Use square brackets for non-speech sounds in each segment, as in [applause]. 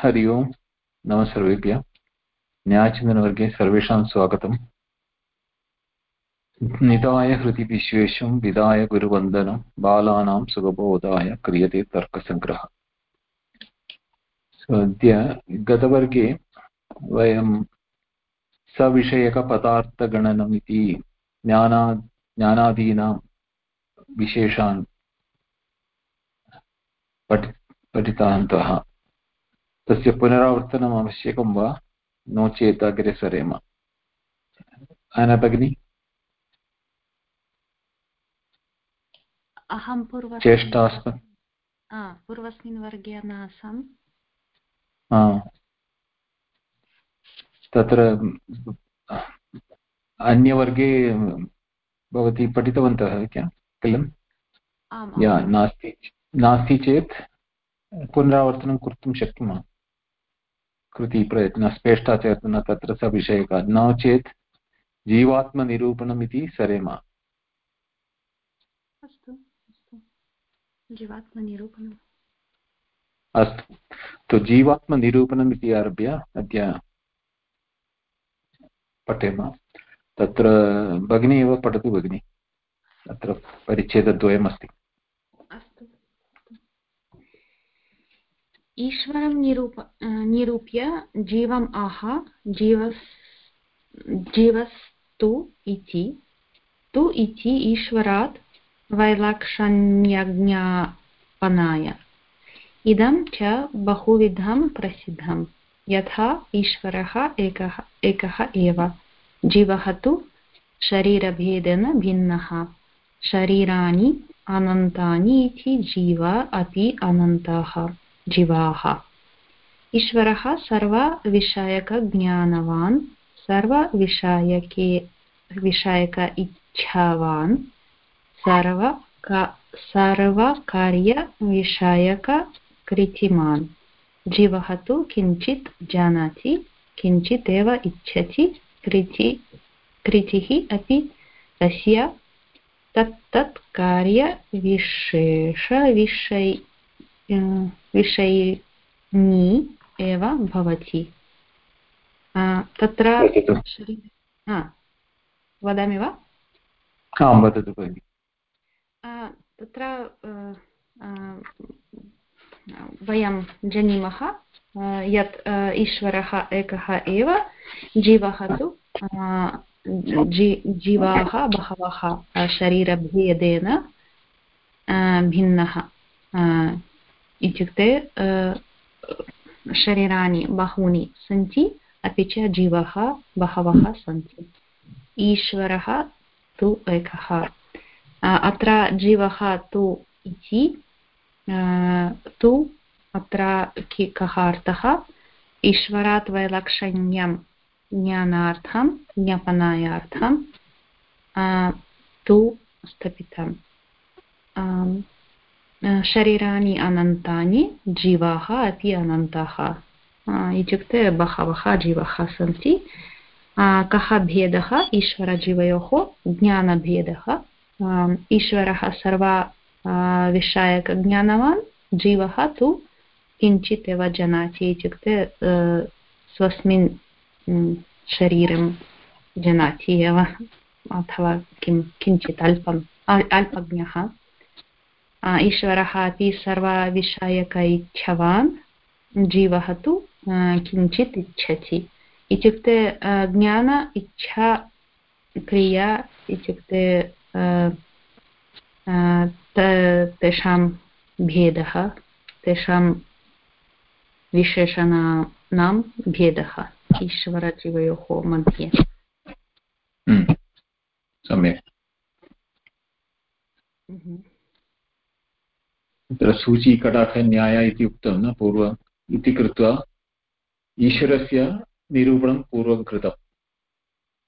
हरि ओम्। नमः सर्वेभ्यः। न्यायचिन्तनवर्गे सर्वेषां स्वागतम्। निधाय हृदि विश्वेशं विधाय गुरुवन्दनं। बालानां सुखबोधाय क्रियते तर्कसङ्ग्रहः। अद्य गतवर्गे वयं सविषयकपदार्थगणनम् इति ज्ञाना ज्ञानादीनां विशेषान् पठि पठितवन्तः तस्य पुनरावर्तनम् आवश्यकं वा? नो चेत् अग्रे सरेम अना भगिनि? अहं पूर्व चेष्टास्म पूर्वस्मिन् वर्गे नासम् तत्र अन्यवर्गे भवती पठितवन्तः किल? नास्ति नास्ति चेत् पुनरावर्तनं कर्तुं शक्नुमः। कृति प्रयत्नः स्पेष्टाचेतन तत्र सविषयकः न चेत् जीवात्मनिरूपणम् इति सरेम। अस्तु तु जीवात्मनिरूपणम्। इति आरभ्य अद्य पठेम। तत्र भगिनी एव पठतु भगिनि। अत्र परिच्छेदद्वयमस्ति। ईश्वरं निरूप निरूप्य जीवम् आह, जीवस्, जीवस्तु इति। तु इति ईश्वरात् वैलक्षण्यज्ञापनाय। इदं च बहुविधं प्रसिद्धं। यथा ईश्वरः एकः एकः एव। जीवः तु शरीरभेदेन भिन्नः। शरीराणि अनन्तानि इति जीव अपि अनन्ताः। जीवाः। ईश्वरः सर्वविषयकज्ञानवान्, सर्वविषयके विषयक इच्छावान् सर्व सर्वकार्यविषयककृतिमान्। जीवः तु किञ्चित् जानाति किञ्चित् एव इच्छति, कृति, कृतिः अपि तस्य तत्तत् कार्यविशेषविषय विषयिणी एव भवति तत्र वदामि वा वदतु भगिनि तत्र वयं जानीमः यत् ईश्वरः एकः एव जीवः तु जीवाः बहवः शरीरभेदेन भिन्नः इत्युक्ते शरीराणि बहूनि सन्ति, अपि च जीवः बहवः सन्ति। ईश्वरः तु एकः। अत्र जीवः तु इति तु अत्र कः अर्थः? ईश्वरात् वैलक्षण्यं, ज्ञानार्थं, ज्ञापनायार्थं तु स्थापितम्। शरीराणि अनन्तानि, जीवाः अपि अनन्ताः। इत्युक्ते बहवः जीवाः सन्ति। कः भेदः? ईश्वरजीवयोः ज्ञानभेदः। ईश्वरः सर्वा विषयकज्ञानवान्, जीवः तु किञ्चित् एव जानाति इत्युक्ते स्वस्मिन् शरीरं जानाति एव। अथवा किं, किञ्चित् अल्पम् अल्पज्ञः। ईश्वरः अपि सर्वविषयक इच्छवान् जीवः तु किञ्चित् इच्छति। इत्युक्ते ज्ञान इच्छा क्रिया इत्युक्ते तेषां भेदः तेषां विशेषणानां भेदः ईश्वरजीवयोः मध्ये। हम्म, सम्यक्। तत्र सूचीकटाक्षन्याय इति उक्तं न पूर्वम् इति कृत्वा ईश्वरस्य निरूपणं पूर्वं कृतं।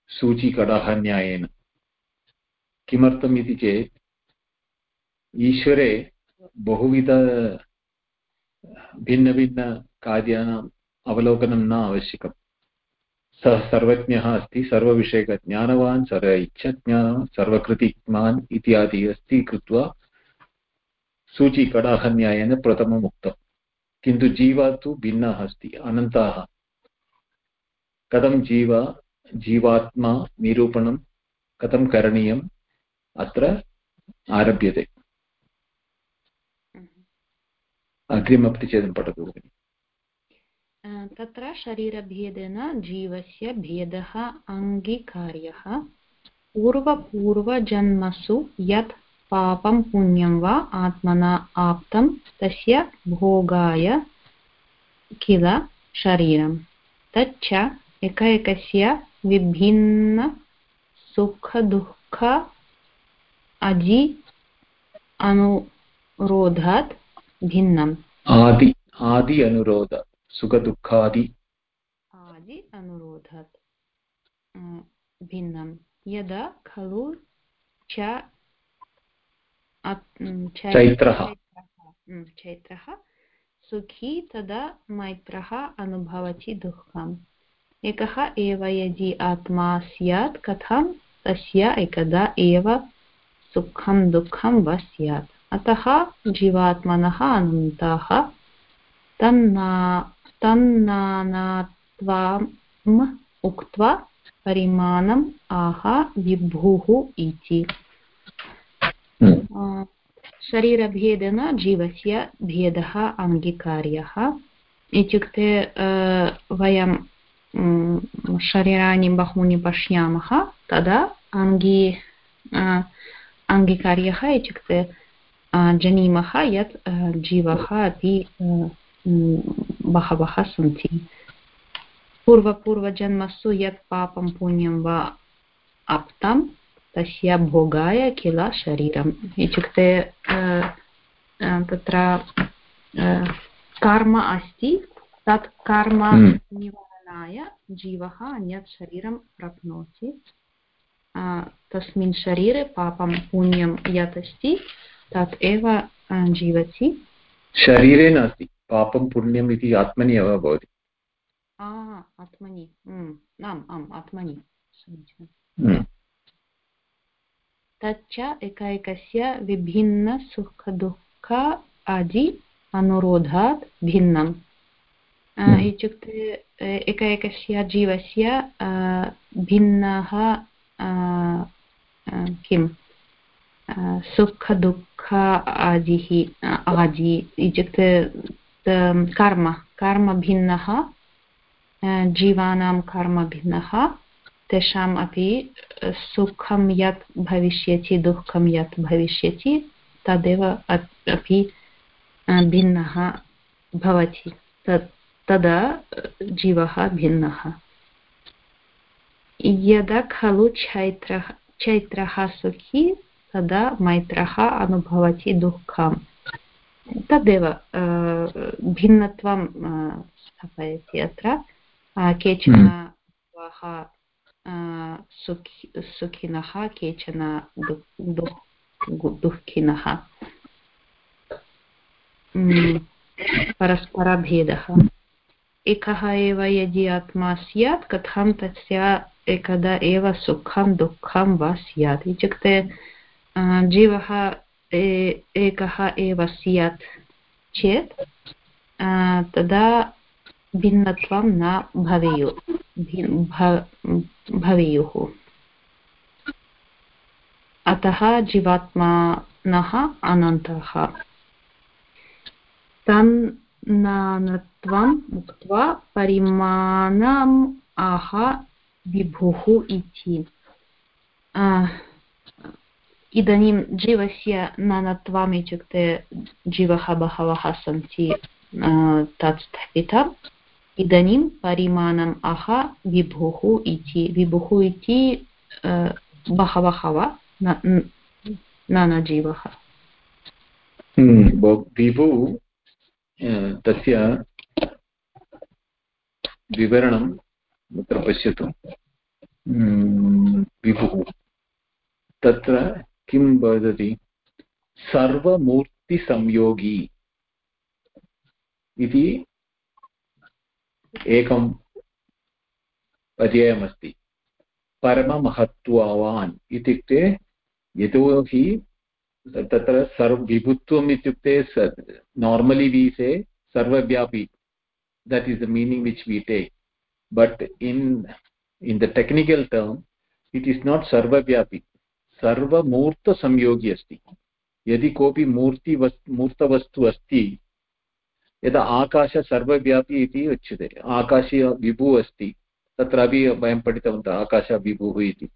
सूचीकटाः किमर्थम् इति चेत् ईश्वरे बहुविध भिन्नभिन्नकार्याणाम् अवलोकनं न आवश्यकं सः सर्वज्ञः अस्ति, सर्वविषयकज्ञानवान् सर्व इच्छज्ञानवान् सर्वकृतिमान् इत्यादि अस्ति कृत्वा सूचीकडाहन्यायेन प्रथमम् उक्तम् किन्तु जीवा तु भिन्नः अस्ति अनन्ताः। कथं जीव जीवात्मा निरूपणं कथं करणीयम् अत्र आरभ्यते। अग्रिमप्रतिषेधं पठतु भगिनि। तत्र शरीरभेदेन जीवस्य भेदः अङ्गीकार्यः। पूर्वपूर्वजन्मसु यत् पापं पुण्यं वा आत्मना आप्तं तस्य भोगाय किल शरीरं। तच्च एक एकस्य विभिन्न सुखदुःख अजि अनुरोधात् भिन्नम्। आदि आदि अनुरोध सुखदुःखादि। आदि अनुरोधात् भिन्नं यदा खलु च चैत्रः। चैत्रः। सुखी तदा मैत्रः अनुभवति दुःखम्। एकः एव यदि आत्मा स्यात् कथं तस्य एकदा एव सुखं दुःखं वा स्यात्। अतः जीवात्मनः अनन्ताः तन्ना तन्नानात्वाम् उक्त्वा परिमाणम् आह विभुः इति। शरीरभेदेन जीवस्य भेदः अङ्गीकार्यः इत्युक्ते वयं शरीराणि बहूनि पश्यामः, तदा अङ्गी अङ्गीकार्यः इत्युक्ते जानीमः यत् जीवः अपि बहवः सन्ति। पूर्वपूर्वजन्मसु यत् पापं पुण्यं वा आप्तं तस्य भोगाय किल शरीरम्। इत्युक्ते तत्र कर्म अस्ति तत् कर्म हम्म। निवारणाय जीवः अन्यत् शरीरं प्राप्नोति। तस्मिन् शरीरे पापं पुण्यं यत् अस्ति तत् एव जीवति। शरीरे नास्ति पापं पुण्यम् इति आत्मनि एव भवति। आत्मनि। आम् आम् आत्मनि। हम्म। तच्च एकैकस्य विभिन्नसुखदुःख आदि अनुरोधात् भिन्नम्। हम्म। इत्युक्ते एकैकस्य जीवस्य भिन्नः किं सुखदुःख आदिः आदि इत्युक्ते कर्म कर्म भिन्नः जीवानां कर्म भिन्नः। तेषाम् अपि सुखं यत् भविष्यति दुःखं यत् भविष्यति तदेव अपि भिन्नः भवति। तत् तदा जीवः भिन्नः। यदा खलु चैत्रः चैत्रः सुखी तदा मैत्रः अनुभवति दुःखं। तदेव भिन्नत्वं स्थापयति अत्र। केचन हम्म। सुखि सुखिनः केचन दुःखिनः परस्परभेदः एकः एव यदि आत्मा स्यात् कथं तस्य एकदा एव सुखं दुःखं वा स्यात् इत्युक्ते जीवः एकः एव स्यात् चेत् तदा भिन्नत्वं न भवेयुः भवेयुः। अतः जीवात्मानः अनन्तः। तन्नानत्वम् उक्त्वा परिमाणम् आह विभुः इति। इदानीं जीवस्य नानत्वम् इत्युक्ते जीवः बहवः सन्ति तत् स्थापितम् इदानीं परिमाणम् अह विभुः इति विभुः इति बहवः वा नानाजीवः हम्म, विभु तस्य विवरणं तत्र पश्यतु विभुः तत्र किं वदति सर्वमूर्तिसंयोगी इति एकं पर्यायमस्ति। परममहत्त्ववान् इत्युक्ते यतोहि तत्र सर्व विभुत्वम् इत्युक्ते नार्मलि वि से sarvavyapi that is the meaning which we take. But in in the technical term, it is not sarvavyapi सर्वमूर्तसंयोगी अस्ति। यदि कोऽपि मूर्ति मूर्तवस्तु अस्ति यदा आकाश सर्वव्यापी इति उच्यते। आकाशे विभुः अस्ति, तत्रापि वयं पठितवन्तः आकाश विभुः इति।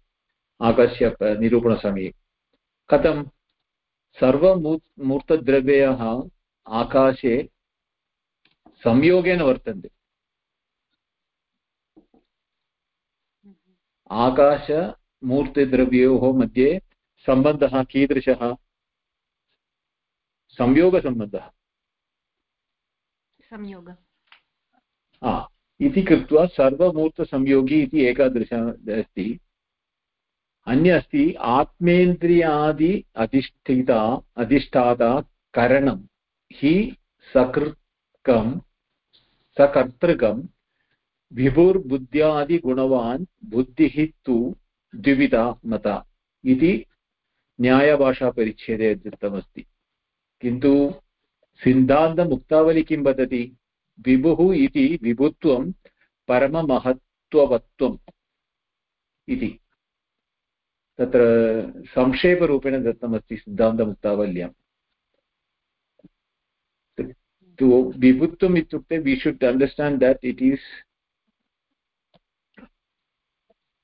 आकाशस्य निरूपणसमये। कथं? सर्वमू मूर्तद्रव्यः आकाशे संयोगेन वर्तन्ते। आकाशमूर्तिद्रव्योः मध्ये सम्बन्धः, कीदृशः? संयोगसम्बन्धः। संयोग इति कृत्वा सर्वमूर्तसंयोगी इति एकादृश अस्ति अन्य अस्ति आत्मेन्द्रियादि अधिष्ठिता अधिष्ठाता करणं हि सकृत्कं सकर्तृकं विभुर्बुद्ध्यादिगुणवान् बुद्धिः तु द्विविधा मता इति न्यायभाषापरिच्छेदे दत्तमस्ति किन्तु सिद्धान्तमुक्तावली किं वदति विभुः इति विभुत्वं परममहत्त्ववत्त्वम् इति तत्र संक्षेपरूपेण दत्तमस्ति सिद्धान्तमुक्तावल्यं विभुत्वम् इत्युक्ते we should understand that it is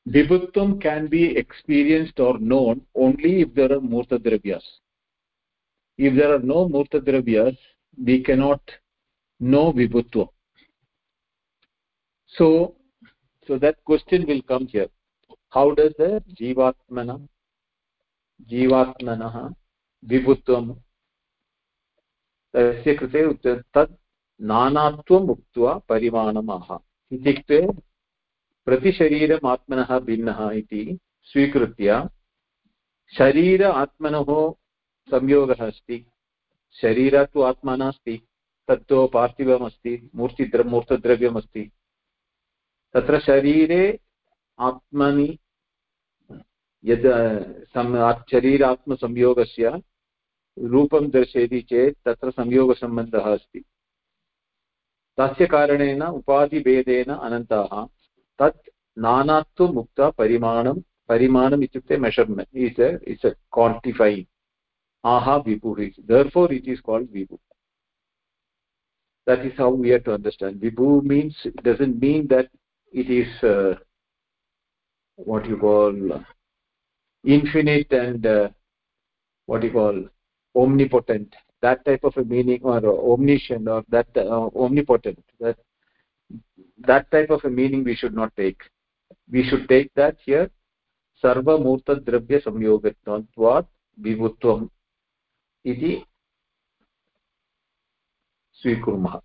विभुत्वं can be experienced or known only if there मूर्तद्रव्यास् if there are no murta dravyas we cannot know vibhutva so so that question will come here how does the jivatmana जीवात्मनः विभुत्वं तस्य कृते तत् नानात्वम् उक्त्वा परिमाणमाह इत्युक्ते प्रतिशरीरम् आत्मनः भिन्नः इति स्वीकृत्य शरीर आत्मनः संयोगः अस्ति। शरीर तु आत्मा नास्ति। तत्तु पार्थिवमस्ति। मूर्तिद्र मूर्तद्रव्यमस्ति। तत्र शरीरे आत्मनि, यद् शरीरात्मसंयोगस्य रूपं दर्शयति चेत् तत्र संयोगसम्बन्धः अस्ति। तस्य कारणेन उपाधिभेदेन अनन्ताः, तत् नानात्वमुक्ता परिमाणं परिमाणम् इत्युक्ते measurement is it's a quantifying aha is therefore it is called vibhu that is how we have to understand. Vibhu means doesn't mean that it is uh, what you call infinite and uh, what you call omnipotent. That type of a meaning or uh, omniscient or that uh, omnipotent that that type of a meaning we should not take. We should take that here. Sarva murta dravya samyogatvat vibhutvam इति स्वीकुर्मः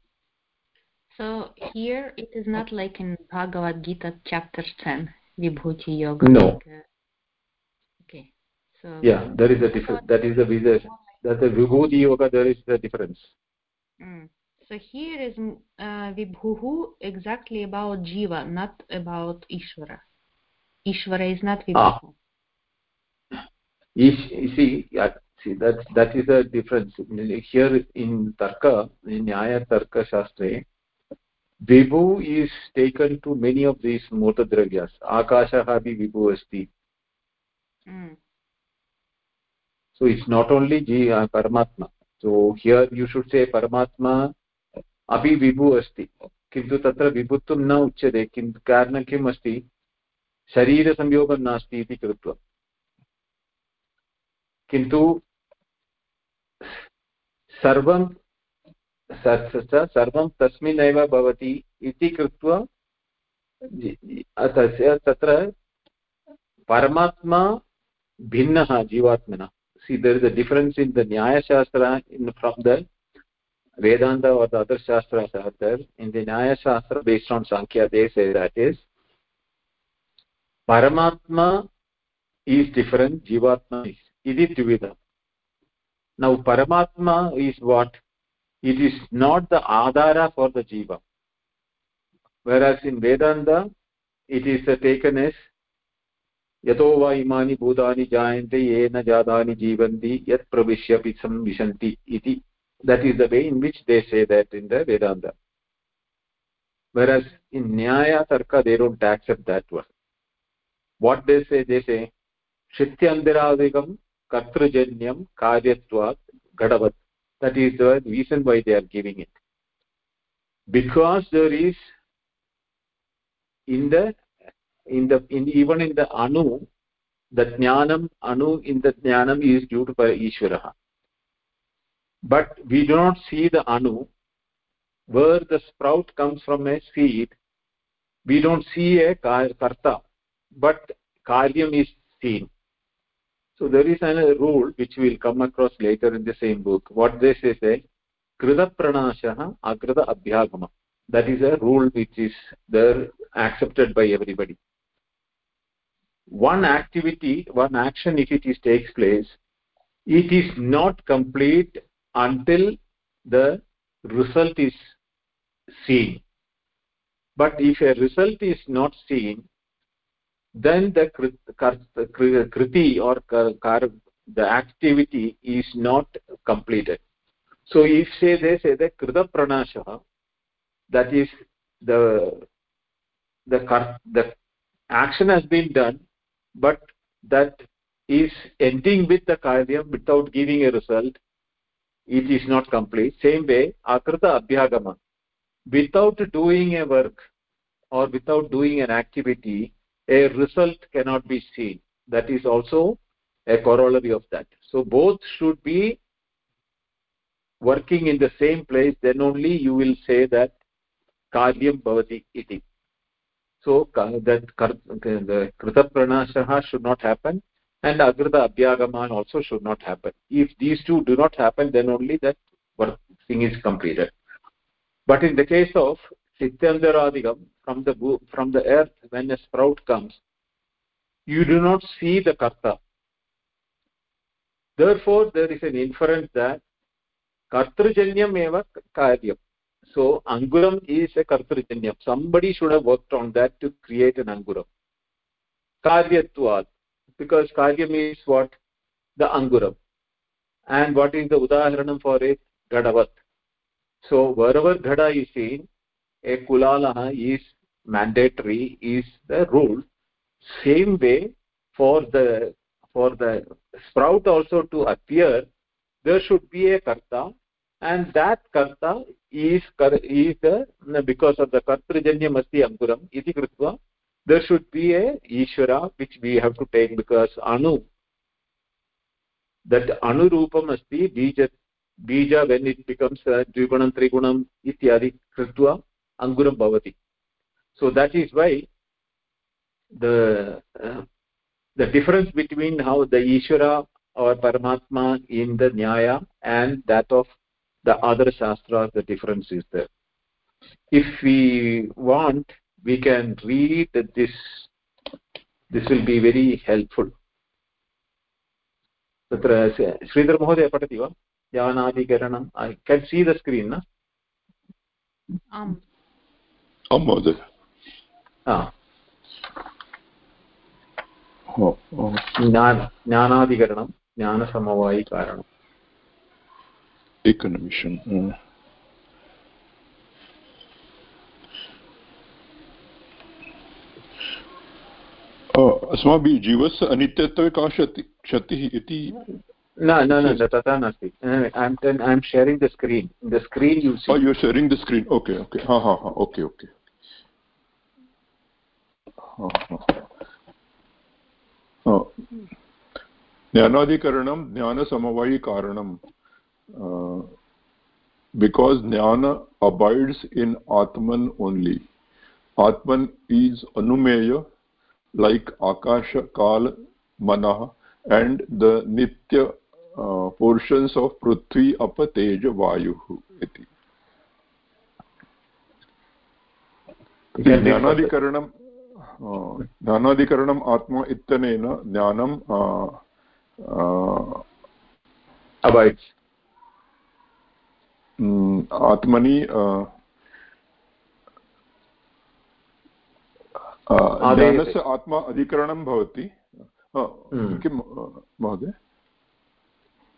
So here it is not like in Bhagavad Gita chapter 10, Vibhuti Yoga. No. Like, uh, okay. So yeah, there is a difference. That is the reason. That the Vibhuti Yoga, there is the difference. Mm. So here is uh, Vibhuhu exactly about Jiva, not about Ishvara. Ishvara is not Vibhuhu. Ah. Ish, see, see that that is a difference here in tarka in nyaya tarka shastre vibhu is taken to many of these murta dravyas akashah api vibhu asti mm. so it's not only ji uh, paramatma so here you should say paramatma api vibhu asti किन्तु तत्र विभुत्वं न उच्यते किन्तु कारणं किम् अस्ति शरीरसंयोगं नास्ति इति कृत्वा किन्तु सर्वं सर्वं तस्मिन्नेव भवति इति कृत्वा तस्य तत्र परमात्मा भिन्नः जीवात्मना. See there is a difference in the Nyayashastra in from the Vedanta or दर्शास्त्र in the Nyayashastra based on Sankhya this that is Paramatma is different jivatma is इति द्विविधम् now paramatma is what it is not the adhara for the jiva whereas in vedanta it is uh, taken as यतो वा इमानि भूतानि जायन्ते येन जातानि जीवन्ति यत् प्रविश्यपि संविशन्ति इति that is the way in which they say that in the vedanta whereas in nyaya tarka they don't accept that one what they say they say shityandiradikam कर्तृजन्यं कार्यत्वात् घटवत्। That is the reason why they are giving it because there is in the in the even in the anu the ज्ञानम् अणु in the ज्ञानम् is due to by ईश्वरः but we do not see the anu where the sprout comes from a seed we don't see a karta but कार्यम् is seen so there is a rule which we will come across later in the same book. What they say say krita pranashah akrita abhyagama. That is a rule which is there accepted by everybody. One activity one action if it is takes place it is not complete until the result is seen. But if a result is not seen then the kriti or the activity is not completed. So if say they say the krita pranasha that is the the the action has been done but that is ending with the karyam without giving a result it is not complete. Same way akrita abhyagama without doing a work or without doing an activity a result cannot be seen. That is also a corollary of that. So both should be working in the same place. Then only you will say that karyam bhavati iti. So that the krita should not happen and agrita abhyagaman also should not happen. If these two do not happen then only that thing is completed. But in the case of sityandaradikam from the from the earth when a sprout comes you do not see the karta therefore there is an inference that kartrujanyam eva karyam so anguram is a kartrujanyam somebody should have worked on that to create an anguram karyatvat because karyam is what the anguram and what is the udaharanam for it gadavat so wherever ghada is seen a kulala is mandatory is the rule same way for the for the sprout also to appear there should be a karta and that karta is is the because of the kartrajanyam asti ankuram iti krutva there should be a ishvara which we have to take because anu that anurupam asti bija bija when it becomes uh, dvigunam trigunam ityadi krutva anguram bhavati so that is why the uh, the difference between how the ishvara or paramatma in the nyaya and that of the other shastras the difference is there if we want we can read this this will be very helpful तत्र श्रीधरमहोदय पठति वा यानादिकरणम् ऐ can see the screen न आम् आं महोदय ज्ञानादिकरणं ज्ञानसमवायिकारणम् एकनिमिषम् अस्माभिः जीवस्य अनित्यत्वे का क्षति क्षतिः इति न न न तथा नास्ति I am sharing the screen the screen you you sharing the screen okay okay हा हा हा ओके ओके ज्ञानाधिकरणं ज्ञानसमवायिकारणं बिकास् ज्ञान अबैड्स् इन् आत्मन् ओन्लि आत्मन् ईज् अनुमेय लैक् आकाश काल मनः एण्ड् द नित्य पोर्षन्स् आफ् पृथ्वी अप तेज वायुः इति ज्ञानाधिकरणं ज्ञानाधिकरणम् आत्मा इत्यनेन ज्ञानं अवैड्स् आत्मनि ज्ञानस्य आत्मा अधिकरणं भवति किं महोदय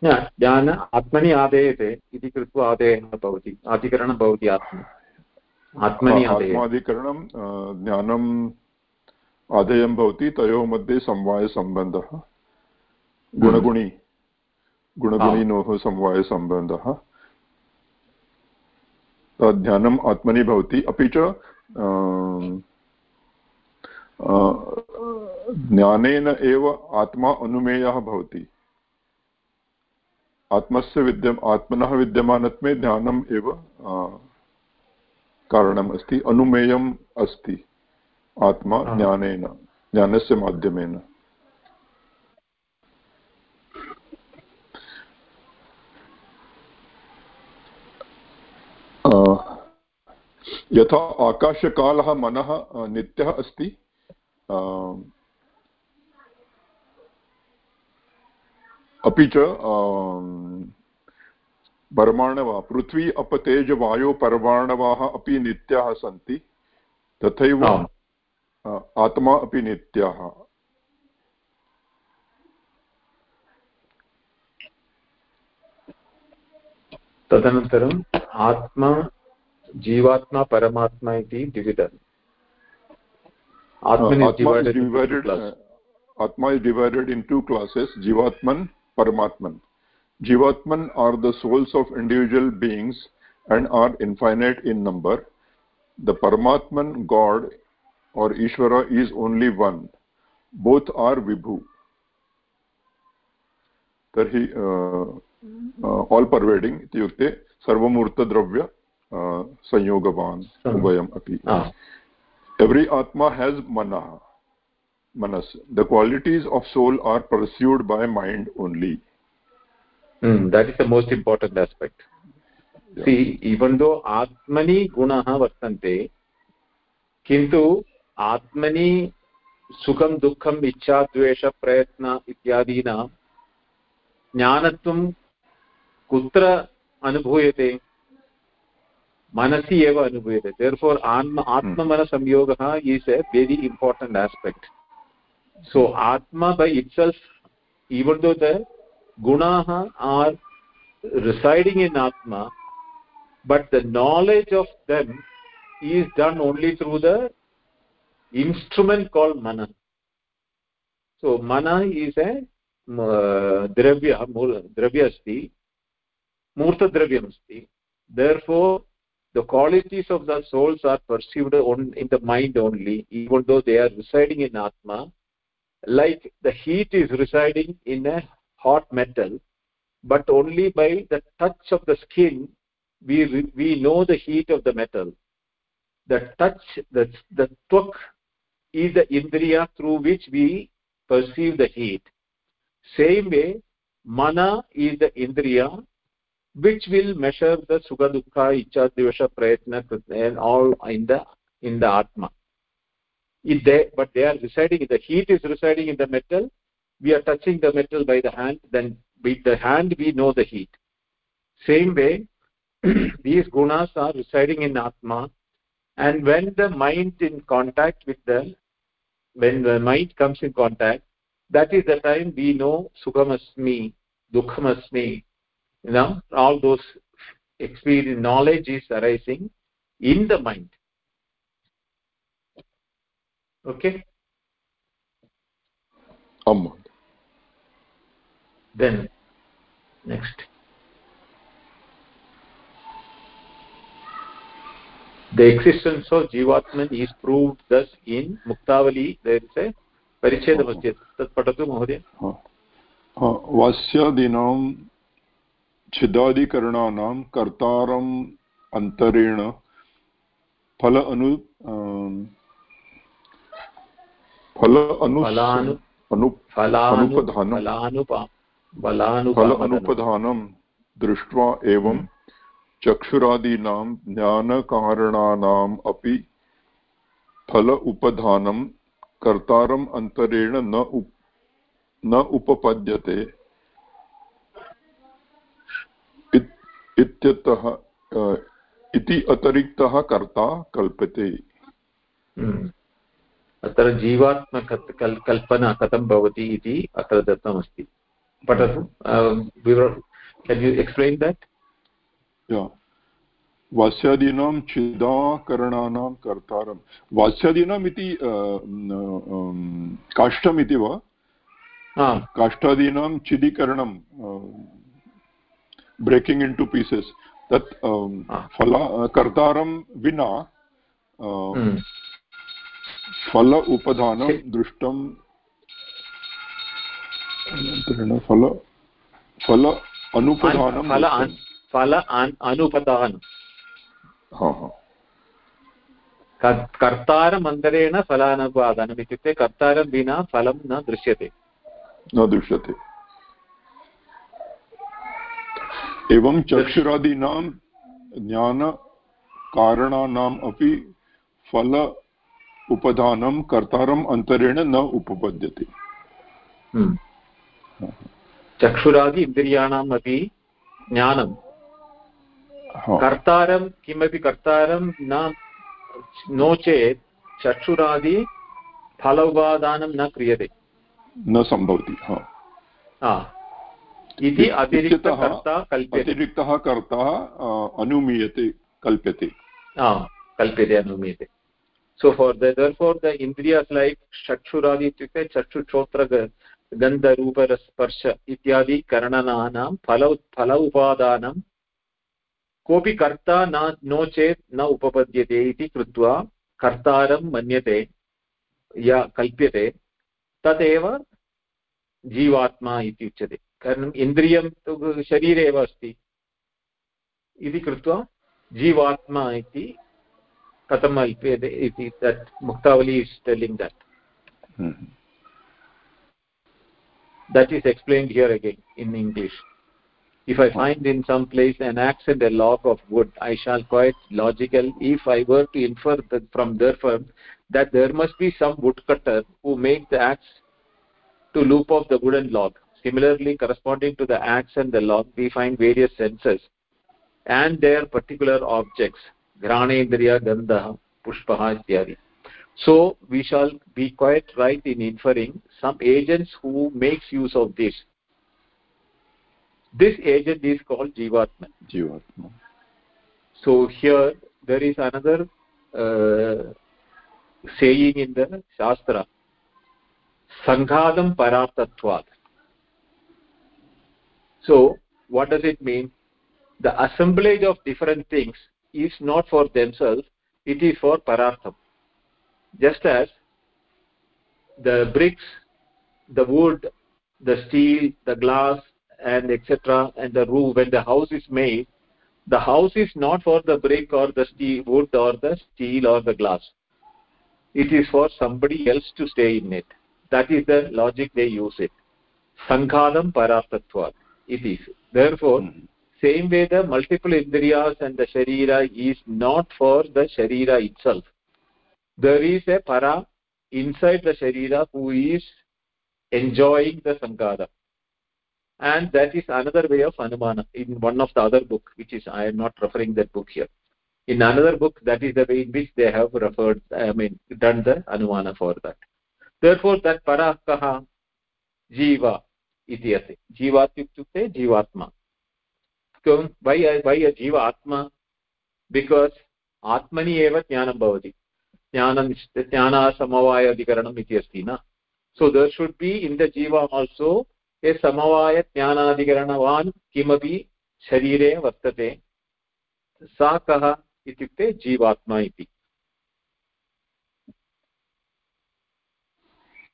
ज्ञान आत्मनि आदेयते इति कृत्वा आदेयः भवति अधिकरणं भवति आत्मनि आत्मनि आत्माधिकरणं ज्ञानम् आदेयं भवति तयोः मध्ये समवायसम्बन्धः गुणगुणि। गुणगुणिनोः समवायसम्बन्धः ज्ञानम् आत्मनि भवति। अपि च ज्ञानेन एव आत्मा अनुमेयः भवति। आत्मस्य विद्यम् आत्मनः विद्यमानत्वे ज्ञानम् एव कारणम् अस्ति। अनुमेयम् अस्ति। आत्मा ज्ञानेन ज्ञानस्य माध्यमेन यथा आकाशकालः मनः नित्यः अस्ति अपि च परमाणवः पृथ्वी अपतेज वायो परमाणवाः अपि नित्याः सन्ति तथैव आत्मा अपि नित्यः। तदनन्तरम् आत्मा जीवात्मा परमात्मा इति द्विविध atma is divided in two classes jivatman paramatman. Jivatman are the souls of individual beings and are infinite in number the paramatman God or Ishvara, is only one. Both are Vibhu. तर्हि all pervading इत्युक्ते सर्वमूर्तद्रव्य संयोगवान् उभयम् अपि every atma has mana manas the qualities of soul are pursued by mind only mm, that is the most important aspect yeah. see even though atmani gunah vartante किन्तु आत्मनि सुखं दुःखम् इच्छा, द्वेष, प्रयत्न इत्यादीनां ज्ञानत्वं कुत्र अनुभूयते? मनसि एव अनुभूयते। देर्फोर् आत्म आत्ममनसंयोगः is a very important aspect so आत्मा by itself even though the गुणाः are residing in atma but the knowledge of them is done only through the instrument called mana. So mana is a uh, dravya asti murta dravyam asti. Therefore the qualities of the souls are perceived on, in the mind only even though they are residing in atma. Like the heat is residing in a hot metal but only by the touch of the skin we we know the heat of the metal. The touch the the twak is the indriya through which we perceive the heat. Same way mana is the indriya which will measure the sukha dukkha ichha dvesha prayatna and all in the in the atma. They but they are residing the heat is residing in the metal we are touching the metal by the hand then with the hand we know the heat. Same way [clears throat] these gunas are residing in atma and when the mind in contact with the when the mind comes in contact that is the time we know sukhamasmi dukhamasmi. You know all those experience knowledge is arising in the mind. Okay? Um then next the existence of jivatman is proved thus in muktavali there is a परिच्छेदमस्ति तत् पठतु महोदय वास्यादीनां छिदादिकरणानां कर्तारम् अन्तरेण फल अनु फल फल अनुपधानं दृष्ट्वा एवं। चक्षुरादीनां ज्ञानकारणानाम् अपि फल उपधानं कर्तारम् अन्तरेण न उप न उपपद्यते। इत्यतः इति अतिरिक्तः कर्ता कल्पते। हम्म। अत्र जीवात्मक कल्पना कथं भवति इति अत्र दत्तमस्ति। um, we were can you explain that yeah वास्यादीनां चिदाकरणानां कर्तारं वास्यादीनाम् इति काष्ठम् इति वा? काष्ठादीनां चिदीकरणं ब्रेकिङ्ग् इन् टु पीसेस् तत् फल कर्तारं विना फल उपधानं दृष्टं फल फल अनुपधानं फल अनुपधानं कर्तारमन्तरेण फलानुपादानम् इत्युक्ते कर्तारं विना फलं न दृश्यते। न दृश्यते। एवं चक्षुरादीनां ज्ञानकारणानाम् अपि फल उपधानं कर्तारम् अन्तरेण न उपपद्यते। हम्म। चक्षुरादि इन्द्रियाणाम् अपि ज्ञानं कर्तारं किमपि कर्तारं न नो चेत् चक्षुरादि फल उपादानं न क्रियते न सम्भवति इति अतिरिक्तः अतिरिक्तः कर्ता अनुमीयते कल्प्यते कल्प्यते अनुमीयते so for the therefore the indriyas like chakshuradi gandha rupa sparsha ityadi karananam phala phala upadanam कोऽपि कर्ता न नो चेत् न उपपद्यते इति कृत्वा कर्तारं मन्यते या कल्प्यते तदेव जीवात्मा इति उच्यते। कारणम् इन्द्रियं तु शरीरे एव अस्ति। इति कृत्वा जीवात्मा इति कथम् अल्प्यते इति तत् Muktavali is telling that that is explained here again in english if i find in some place an axe and a log of wood i shall quite logical if i were to infer that from therefore that there must be some woodcutter who make the axe to loop off the wooden log similarly corresponding to the axe and the log we find various senses and their particular objects. Granendriya gandha pushpaha ityadi so we shall be quite right in inferring some agents who makes use of this this agent is called jivatma. Jivatma. So here there is another uh, saying in the shastra sanghadam parartatvat so what does it mean? The assemblage of different things is not for themselves it is for parartham just as the bricks the wood the steel the glass and etc and the roof when the house is made the house is not for the brick or the steel wood or the steel or the glass. It is for somebody else to stay in it. That is the logic they use it. Sanghadam parartatvat it is. Therefore mm -hmm. same way the multiple indriyas and the sharira is not for the sharira itself. There is a para inside the sharira who is enjoying the sankhara and that is another way of anumana in one of the other book which is i am not referring that book here in another book that is the way in which they have referred i mean done the anumana for that therefore that para kaha jiva इति अस्ति जीवात्युक्ते जीवात्मा वै वै जीव आत्मा because आत्मनि एव ज्ञानं भवति ज्ञानं ज्ञानासमवायाधिकरणम् इति अस्ति न so there should be in the jiva also ते समवायज्ञानाधिकरणवान् किमपि शरीरे वर्तते, सा कः इत्युक्ते जीवात्मा इति।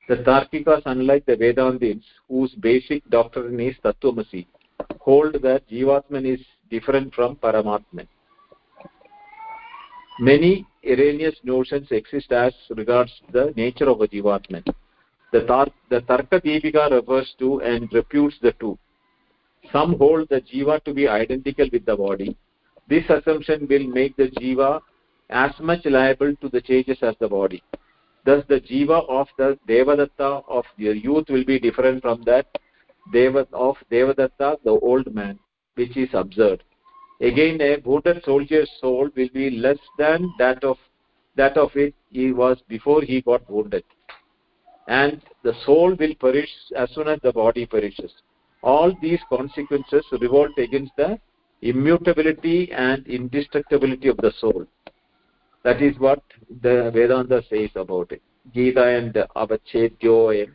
The tarkikas unlike the Vedantins whose basic doctrine तत्त्वमसि hold the jivatman is different from paramatman many erroneous notions exist as regards the nature of a jivatman The, the Tarka Deepika refers to and refutes the two. Some hold the Jiva to be identical with the body. This assumption will make the Jiva as much liable to the changes as the body. Thus, the Jiva of the Devadatta of the youth will be different from that Deva, of Devadatta, the old man, which is absurd. Again, a wounded soldier's soul will be less than that of that of it he was before he got wounded. And the soul will perish as soon as the body perishes. all these consequences revolt against the immutability and indestructibility of the soul. That is what the vedanta says about it. Gita and avachedyoyam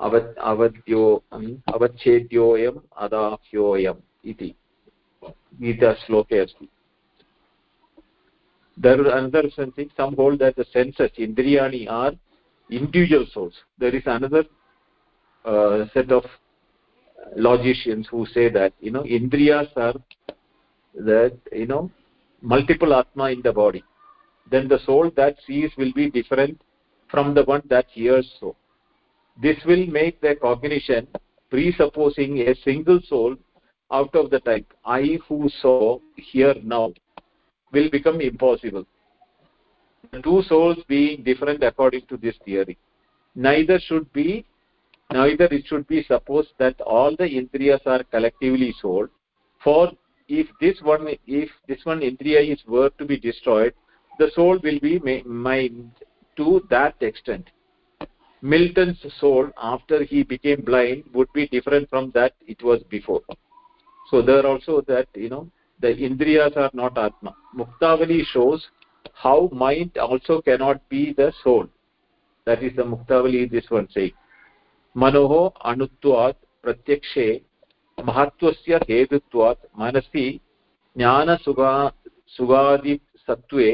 avadyo hmm, avachedyoyam adahyoyam iti. Gita shloke there is another something some hold that the senses indriyani are individual souls there is another uh, set of logicians who say that you know indriyas are that you know multiple atma in the body. Then the soul that sees will be different from the one that hears so. This will make the cognition presupposing a single soul out of the type i who saw here now will become impossible two souls being different according to this theory. Neither should be neither it should be supposed that all the indriyas are collectively sold. For if this one if this one indriya is were to be destroyed the soul will be mind to that extent. Milton's soul after he became blind would be different from that it was before. So there also that you know the indriyas are not atma. Muktavali shows how mind also cannot be the soul that is the muktavali this one saying मनोः अणुत्वात् प्रत्यक्षे महत्त्वस्य हेतुत्वात् मनसि ज्ञानसुगा सुगादिसत्त्वे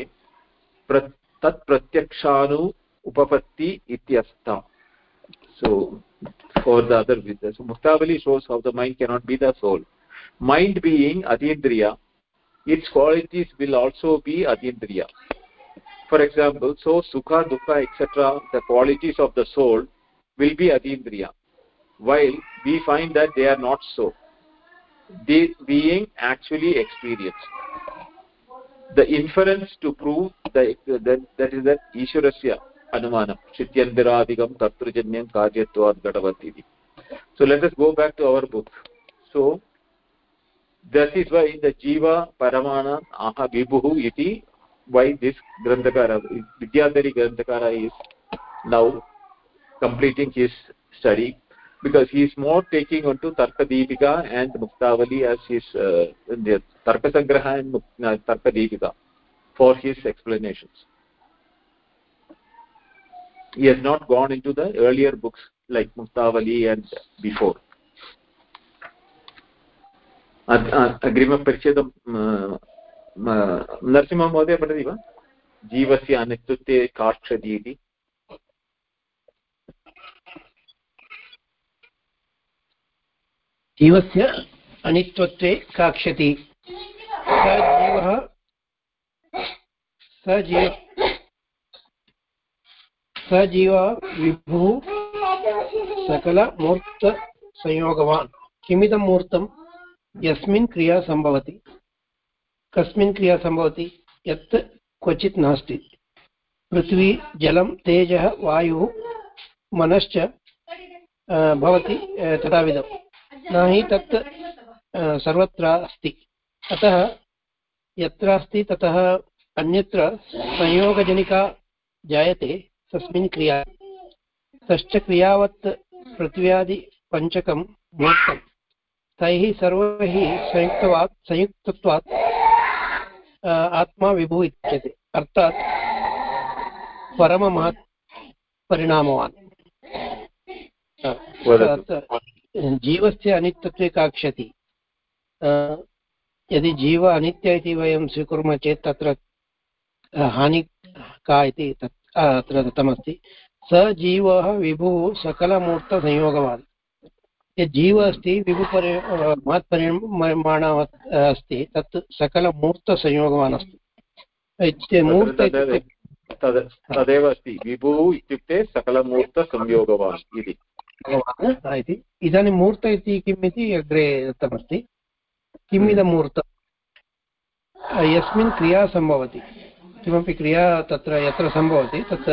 प्र तत्प्रत्यक्षानु उपपत्ति इत्यस्ता so for the other vidas so muktavali shows how the mind cannot be the soul mind being adindriya its qualities will also be adindriya for example so sukha dukkha etc the qualities of the soul will be adindriya while we find that they are not so they being actually experienced the inference to prove the, that, that is that ishwarasya anumanam shityandiradikam tartrujanyam karyatvad gatavati so let us go back to our book so that is why the jiva paramana aha vibhuhu iti why this granthakara vidyadhari granthakara is now completing his study because he is more taking onto tarka deepika and muktavali as his uh, the tarka sangraha and uh, tarka deepika for his explanations he has not gone into the earlier books like muktavali and before अग्रिमपरिच्छेदं नरसिंहमहोदय पठति वा? जीवस्य अनित्युत्वे काक्षति इति। जीवस्य अनित्वत्वे काक्ष्यति। स जीवः स जीव स जीव विभुः सकलमूर्तसंयोगवान् किमिदं मूर्तं? यस्मिन् क्रिया सम्भवति। कस्मिन् क्रिया सम्भवति, यत् क्वचित् नास्ति। पृथ्वी, जलं, तेजः, वायुः, मनश्च भवति तथाविधम् न हि तत् सर्वत्र अस्ति। अतः यत्र अस्ति, ततः अन्यत्र संयोगजनिका जायते तस्मिन् क्रिया। तश्च क्रियावत् पृथिव्यादिपञ्चकं मूर्तं तैः सर्वैः संयुक्तवात्, संयुक्तत्वात् आत्मा विभुः इत्युच्यते अर्थात् परममहत् परिणामवान् जीवस्य अनित्यत्वे काक्ष्यति यदि जीव अनित्य इति वयं स्वीकुर्मः चेत् तत्र हानि का इति तत् अत्र दत्तमस्ति स जीवः विभुः सकलमूर्तसंयोगवान् यत् जीव अस्ति विभुपरि महत्परिमाण अस्ति तत् सकलमूर्तसंयोगवान् अस्ति मूर्त तदेव अस्ति। विभुः इत्युक्ते सकलमूर्तसंयोगवान् इति। इति। इदानीं मूर्त इति किम् इति अग्रे दत्तमस्ति किम् इदं मूर्त? यस्मिन् क्रिया सम्भवति। किमपि क्रिया तत्र यत्र सम्भवति तत्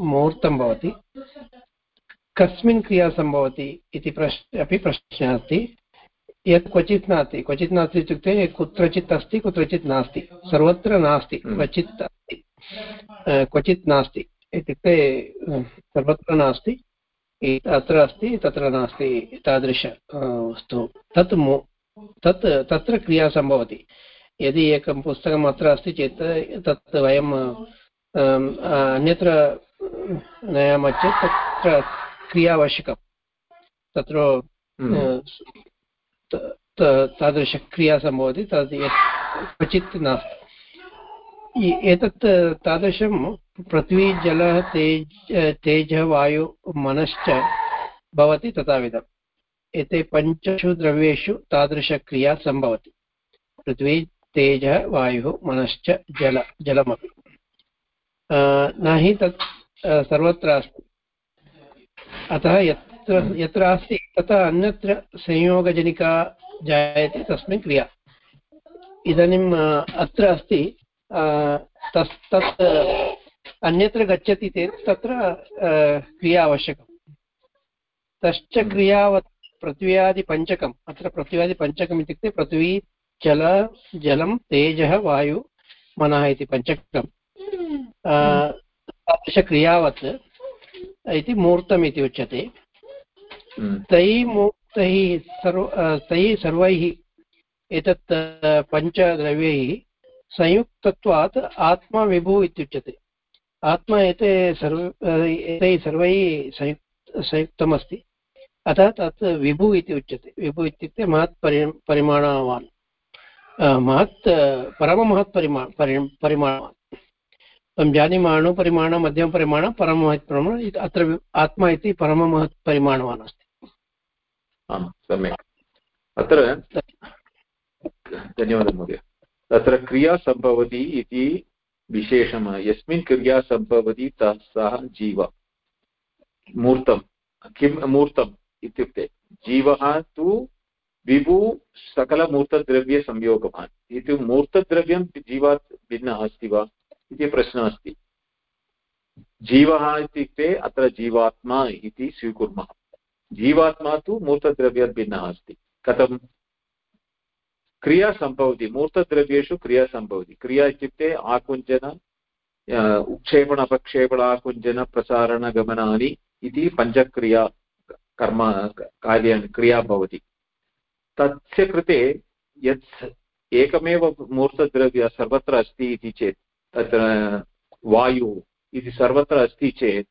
मुहूर्तं भवति। कस्मिन् क्रिया सम्भवति इति प्रश् अपि प्रश्नः अस्ति। यत् क्वचित् नास्ति क्वचित् नास्ति इत्युक्ते कुत्रचित् अस्ति कुत्रचित् नास्ति। सर्वत्र नास्ति क्वचित् अस्ति। क्वचित् नास्ति। इत्युक्ते सर्वत्र नास्ति अत्र अस्ति तत्र नास्ति तादृश वस्तु। तत् तत् तत्र क्रिया सम्भवति। यदि एकं पुस्तकम् अत्र अस्ति चेत् तत् वयं अन्यत्र नयामः चेत् तत्र क्रिया आवश्यकं तत्र हम्म। तादृशक्रिया सम्भवति तद् क्वचित् नास्ति। एतत् तादृशं पृथ्वी जलः तेज तेजः वायु मनश्च भवति तथाविधम्। एते पञ्चषु द्रव्येषु तादृशक्रिया सम्भवति। पृथ्वी तेजः वायुः मनश्च जल जलमपि। न हि तत् सर्वत्र अस्ति अतः यत्र यत्र अस्ति तथा अन्यत्र संयोगजनिका जायते तस्मिन् क्रिया। इदानीम् अत्र अस्ति तस् तत् अन्यत्र गच्छति चेत् तत्र क्रिया आवश्यकं तश्च क्रियावत् पृथिव्यादिपञ्चकम् अत्र पृथिव्यादिपञ्चकम् इत्युक्ते पृथिवी, जल जलं तेजः, वायु, मनः इति पञ्चकं तादृशक्रियावत् इति मूर्तम् इति उच्यते। हम्म। तैः मूर्तैः सर्व तैः सर्वैः एतत् पञ्चद्रव्यैः संयुक्तत्वात् आत्मा विभुः इत्युच्यते आत्मा एते सर्व एतैः सर्वैः संयुक् संयुक्तमस्ति। अतः तत् विभुः इति उच्यते। विभुः इत्युक्ते महत् परि परिमाणवान्। महत् परममहत् परिमा परि परिमाणवान्। त्वं जानीमः अणुपरिमाण मध्यमपरिमाण परममहत् परिमाण अत्र आत्मा इति परममहत् परिमाणवान् अस्ति। सम्यक्। अत्र धन्यवादः महोदय। तत्र क्रिया सम्भवति इति विशेषं यस्मिन् क्रिया सम्भवति सः जीव। मूर्तं किं मूर्तम् इत्युक्ते, जीवः तु विभु सकलमूर्तद्रव्यसंयोगवान्। इति मूर्तद्रव्यं जीवात् भिन्नः अस्ति वा? इति प्रश्नः अस्ति। जीवः इत्युक्ते अत्र जीवात्मा इति स्वीकुर्मः। जीवात्मा तु मूर्तद्रव्यात् अस्ति। कथं क्रिया सम्भवति। मूर्तद्रव्येषु क्रिया सम्भवति। क्रिया इत्युक्ते आकुञ्चन उक्षेपण, अपक्षेपण, आकुञ्चन प्रसारणगमनानि इति पञ्चक्रिया कर्म, कार्याणि, क्रिया भवति। तस्य कृते यत् एकमेव मूर्तद्रव्य सर्वत्र अस्ति इति चेत् तत्र वायुः इति सर्वत्र अस्ति चेत्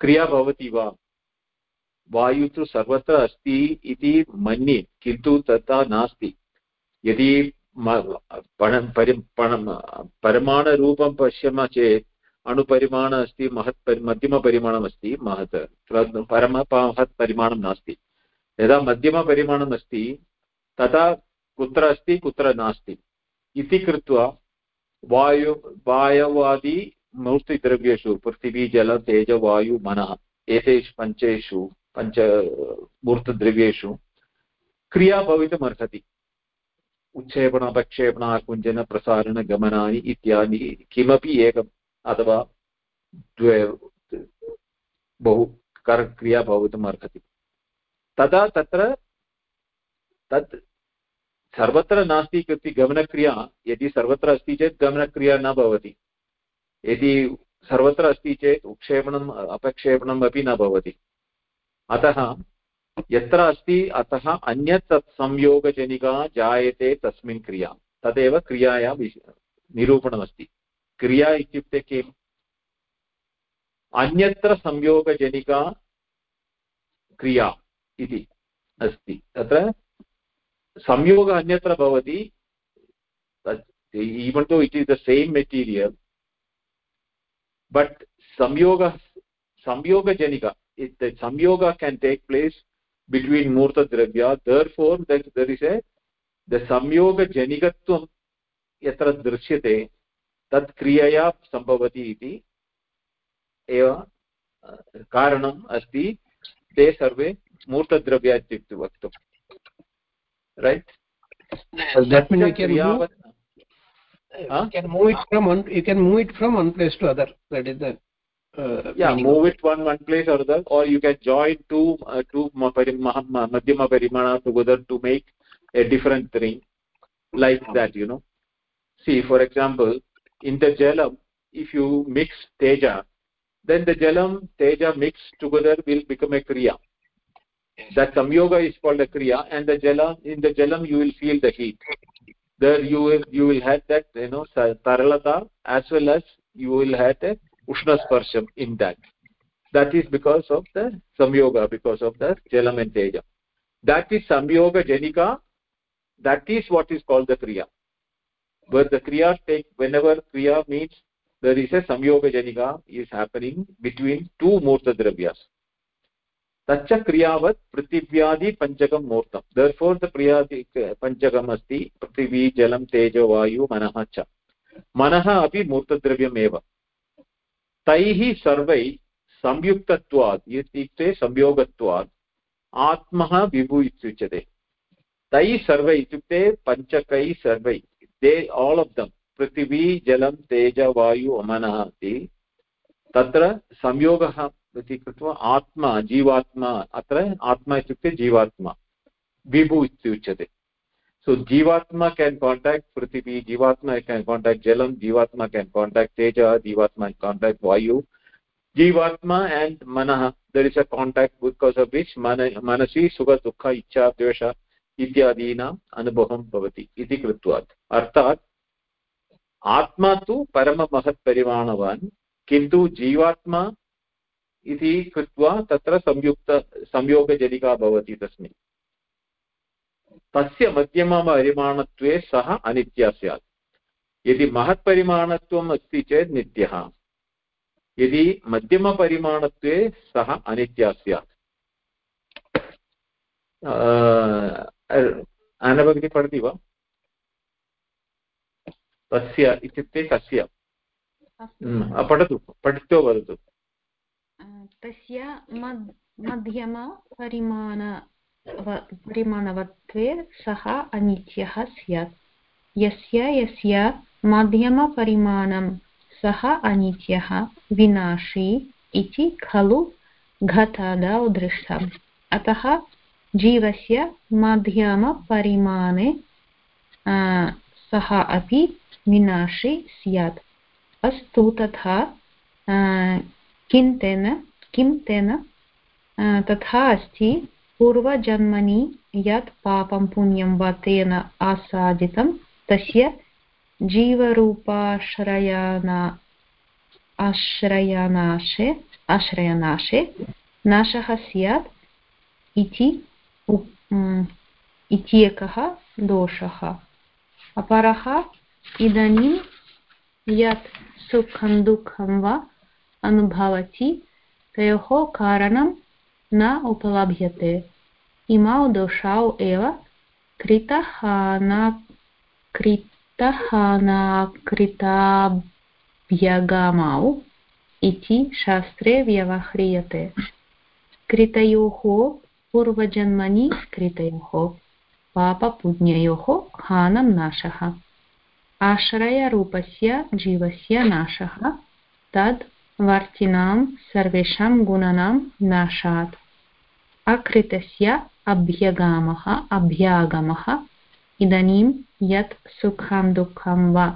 क्रिया भवति वा? वायुः तु सर्वत्र अस्ति इति मन्ये, किन्तु तथा नास्ति। यदि परमाणुरूपं पश्यामः चेत् अणुपरिमाण अस्ति, महत् परि मध्यमपरिमाणमस्ति महत्। परम, महत् परिमाणं नास्ति। यदा मध्यमपरिमाणम् अस्ति, तदा कुत्र अस्ति, कुत्र नास्ति। इति कृत्वा वायु, वायवादि मूर्तिद्रव्येषु पृथिवी, जल, तेज, वायु, मनः, एतेषु पञ्चेषु, पञ्च, मूर्तद्रव्येषु क्रिया भवितुमर्हति। उत्क्षेपण प्रक्षेपण आकुञ्चन प्रसारण, गमनानि इत्यादि किमपि एकम् अथवा द्वे, बहु क्रिया भवितुम् अर्हति तदा तत्र तत् सर्वत्र नास्ति इत्युक्ते गमनक्रिया, यदि सर्वत्र अस्ति चेत् गमनक्रिया न भवति। यदि सर्वत्र अस्ति चेत् उत्क्षेपणम् अपक्षेपणम् अपि न भवति। अतः यत्र अस्ति, अतः अन्यत् तत् जायते तस्मिन् क्रिया। तदेव क्रियाया निरूपणमस्ति। क्रिया इत्युक्ते किम् अन्यत्र संयोगजनिका क्रिया इति अस्ति। तत्र संयोग अन्यत्र भवति even though it is the same material but samyoga, संयोगजनिक it samyoga can take place between मूर्तद्रव्य therefore there is a the संयोगजनिकत्वं यत्र दृश्यते, तत् क्रियया सम्भवति इति एव कारणम् अस्ति. ते सर्वे मूर्तद्रव्या इत्युक्ते वक्तुम्। right? So that means you can move, uh, huh? you can move it from one you can move it from one place to other. That is the uh, yeah, move it from one place or other, or you can join two uh, two madhyama parimana together to make a different thing, like that, you know. See, for example, in the jalam, if you mix teja, then the jalam teja mixed together will become a kriya that samyoga is called a kriya and the jala in the jalam you will feel the heat. There you will you will have that you know taralata as well as you will have a ushna sparsham in that. That is because of the samyoga because of the jalam and teja. That is samyoga janika that is what is called the kriya. Where the kriya take whenever kriya means there is a samyoga janika is happening between two murta dravyas तच्च क्रियावत् पृथिव्यादि पञ्चकं मूर्तं दर्फोर् the क्रियादि पञ्चकम् अस्ति, पृथिवी, जलं, तेजो, वायु, मनः च। मनः अपि मूर्तद्रव्यमेव। तैः सर्वैः संयुक्तत्वात्, इत्युक्ते संयोगत्वात्, आत्मः विभु इत्युच्यते। तैः सर्वै इत्युक्ते पञ्चकैः सर्वै दे आल् आफ् दम् पृथिवी, जलं, तेज, वायु, मनः इति। तत्र संयोगः इति कृत्वा आत्मा, जीवात्मा, अत्र आत्मा इत्युक्ते जीवात्मा, विभु इति उच्यते। सो जीवात्मा केन् काण्टाक्ट् पृथिवी, जीवात्मा केन् काण्टाक्ट् जलं, जीवात्मा केन् काण्टाक्ट् तेज, जीवात्मा काण्टाक्ट् वायु। जीवात्मा एण्ड् मनः there is a contact because of which मन, मनसि सुख, दुःख, इच्छा, द्वेष इत्यादीनाम् अनुभवं भवति इति कृत्वात्। अर्थात्, आत्मा तु परममहत्परिमाणवान्, किन्तु जीवात्मा इति कृत्वा तत्र संयुक्त संयोगजनिका भवति तस्मिन् तस्य मध्यमपरिमाणत्वे सः अनित्या स्यात्। यदि महत्परिमाणत्वम् अस्ति चेत् नित्यः। यदि मध्यमपरिमाणत्वे सः अनित्या स्यात्। अनभगिनी पठति वा? तस्य इत्युक्ते कस्य पठतु पठित्वा वदतु। तस्य मध्यमपरिमाण परिमाणवत्वे सः अनित्यः स्यात्। यस्य यस्य मध्यमपरिमाणं सः अनित्यः विनाशी इति खलु घटादौ दृष्टम् अतः जीवस्य मध्यमपरिमाणे सः अपि विनाशी स्यात्। अस्तु तथा किं तेन किं तेन तथा अस्ति, पूर्वजन्मनि यत् पापं पुण्यं वा तेन आसादितं तस्य जीवरूपाश्रयाना, आश्रयनाशे आश्रयनाशे नाशः स्यात् इति इत्येकः दोषः। अपरः इदानीं यत् सुखं दुःखं वा अनुभवति तयोः कारणं न उपलभ्यते इमौ दोषौ एव कृतहानाकृतहानाकृताभ्यगामौ इति शास्त्रे व्यवह्रियते कृतयोः पूर्वजन्मनि कृतयोः पापपुण्ययोः हानं नाशः आश्रयरूपस्य जीवस्य नाशः तद् वर्तिनां सर्वेषां गुणानां नाशात् अकृतस्य अभ्यगामः अभ्यागमः इदानीं यत् सुखं दुःखं वा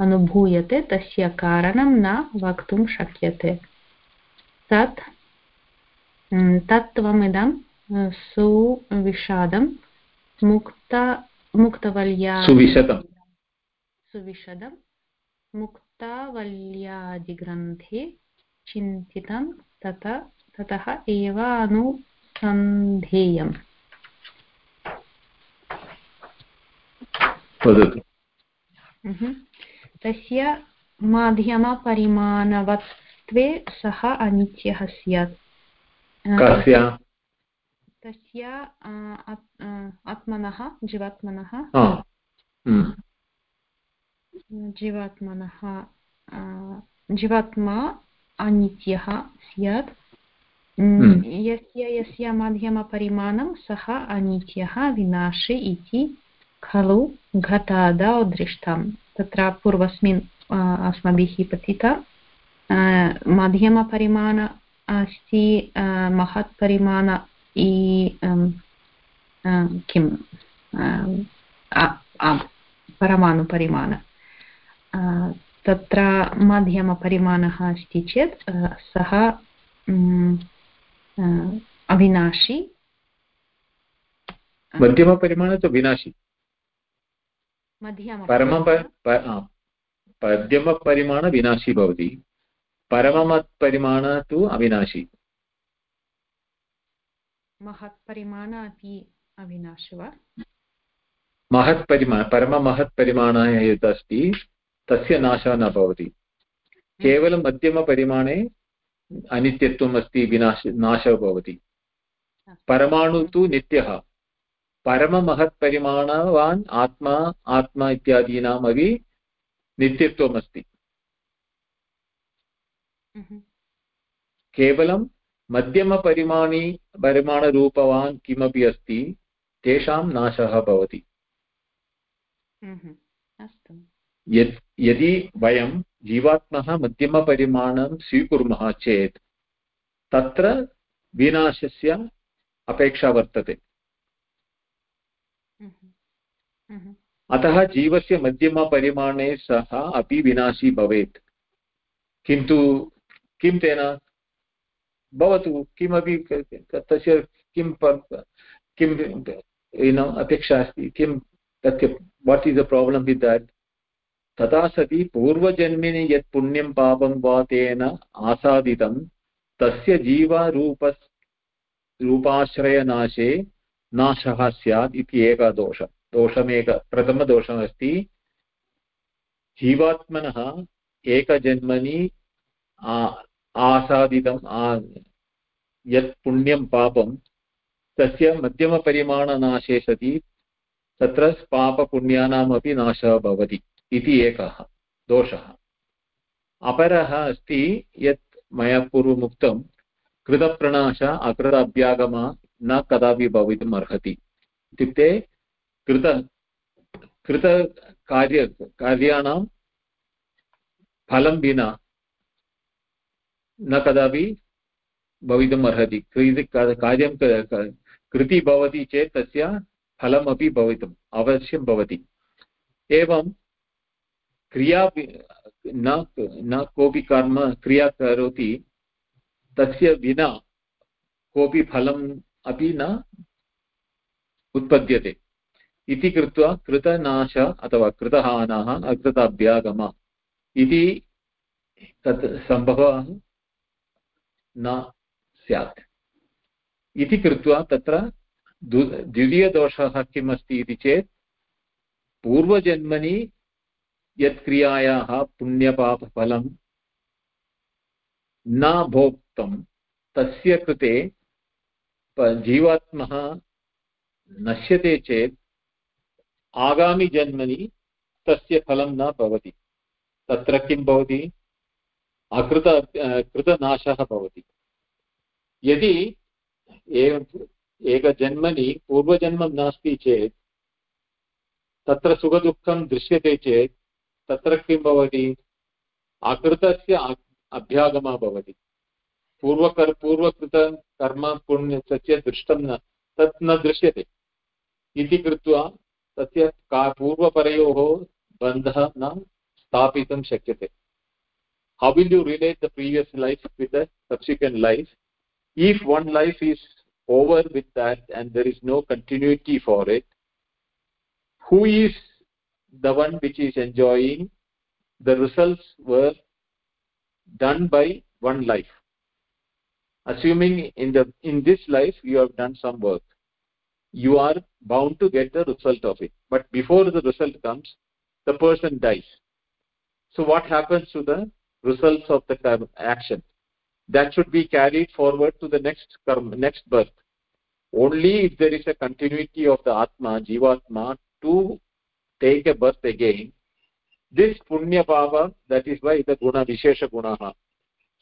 अनुभूयते तस्य कारणं न वक्तुं शक्यते तत् तत्त्वमिदं सुविषादं मुक्त मुक्तवल्या सुविशदं मुक्त मुक्तावल्यादिग्रन्थे चिन्तितं तत ततः एव अनुसन्धेयम् तस्य माध्यमपरिमाणवत्वे सः अनित्यः स्यात् तस्य आत्मनः जीवात्मनः। जीवात्मनः जीवात्मा अनित्यः स्यात्। यस्य यस्य माध्यमपरिमाणं सः अनित्यः विनाशे इति खलु घटादौ दृष्टं तत्र पूर्वस्मिन् अस्माभिः पठित मध्यमपरिमाण अस्ति महत्परिमाण किं परमाणुपरिमाण तत्र मध्यमपरिमाणः अस्ति चेत् सः अविनाशी। मध्यमपरिमाण तु विनाशि। परम मध्यमपरिमाण विनाशि भवति। परममत्परिमाण तु अविनाशि। महत्परिमाण अपि अविनाशि वा? महत्परिमाण परममहत्परिमाण यत् अस्ति तस्य नाशः न भवति। केवलं मध्यमपरिमाणे अनित्यत्वम् अस्ति विनाश नाशः भवति। परमाणु तु नित्यः। परममहत्परिमाणवान् आत्मा आत्मा इत्यादीनाम् अपि नित्यत्वमस्ति केवलं मध्यमपरिमाणी परिमाणरूपवान् किमपि अस्ति तेषां नाशः भवति। यत् यदि वयं जीवात्मः मध्यमपरिमाणं स्वीकुर्मः चेत् तत्र विनाशस्य अपेक्षा वर्तते। अतः जीवस्य मध्यमपरिमाणे सः अपि विनाशी भवेत्। किन्तु किं तेन? भवतु किमपि तस्य किं किं अपेक्षा अस्ति किं तस्य what is the problem with that तथा सति पूर्वजन्मिनि यत् पुण्यं पापं वा तेन आसादितं, तस्य जीवरूप रूपाश्रयनाशे नाशः स्यात् इति एकः दोषः, दोषमेक प्रथमदोषमस्ति जीवात्मनः एकजन्मनि आसादितं यत् पुण्यं पापं, तस्य मध्यमपरिमाणनाशे सति, तत्र पापपुण्यानामपि नाशः भवति। इति एकः, दोषः। अपरः अस्ति यत् मया पूर्वम् उक्तं कृतप्रणाश अकृत अभ्यागमः न कदापि भवितुम् अर्हति। इत्युक्ते कृत कृतकार्य कार्याणां फलं विना न कदापि भवितुम् अर्हति। कार्यं कृति भवति चेत् तस्य फलमपि भवितुम्, अवश्यं भवति। एवं क्रिया न न कोऽपि कर्म क्रिया करोति, तस्य विना कोऽपि फलम् अपि न उत्पद्यते। इति कृत्वा कृतनाश अथवा कृतहानः अकृत अभ्यागम इति तत् सम्भवः न स्यात्। इति कृत्वा तत्र द्वितीयदोषः किम् अस्ति इति चेत्, पूर्वजन्मनि यत्क्रियायाः पुण्यपापफलं न भोक्तं तस्य कृते जीवात्मः नश्यते चेत् आगामिजन्मनि तस्य फलं न भवति। तत्र किं भवति? अकृत कृतनाशः भवति। यदि एकजन्मनि पूर्वजन्मं नास्ति चेत्, तत्र सुखदुःखं दृश्यते चेत् तत्र किं भवति? अकृतस्य अभ्यागमः भवति। पूर्वकर्, पूर्वकृतकर्म पुण्यस्य दृष्टं न तत् न दृश्यते। इति कृत्वा तस्य का पूर्वपरयोः बन्धः न स्थापितुं शक्यते। How will you relate the previous life with the subsequent life if one life is over with that and there is no continuity for it who is the one which is enjoying the results were done by one life. Assuming in the in this life you have done some work. You are bound to get the result of it. But before the result comes the person dies. So what happens to the results of the action? That should be carried forward to the next karma, next birth. Only if there is a continuity of the atma jivatma to take a birth again this punya bhava that is why the guna vishesha gunaha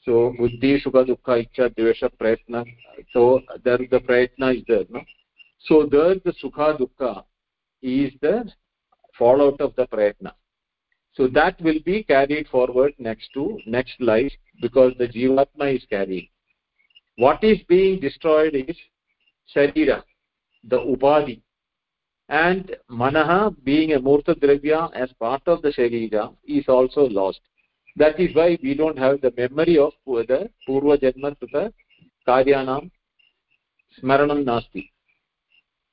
so buddhi sukha dukkha ichha dvesha prayatna so there the prayatna is there no so there the sukha dukkha is the fallout of the prayatna so that will be carried forward next to next life because the jivatma is carrying what is being destroyed is sharira the upadhi and manaha being a murta dravya as part of the sharira is also lost. That is why we don't have the memory of the purva janma tuta karyanam smaranam nasti.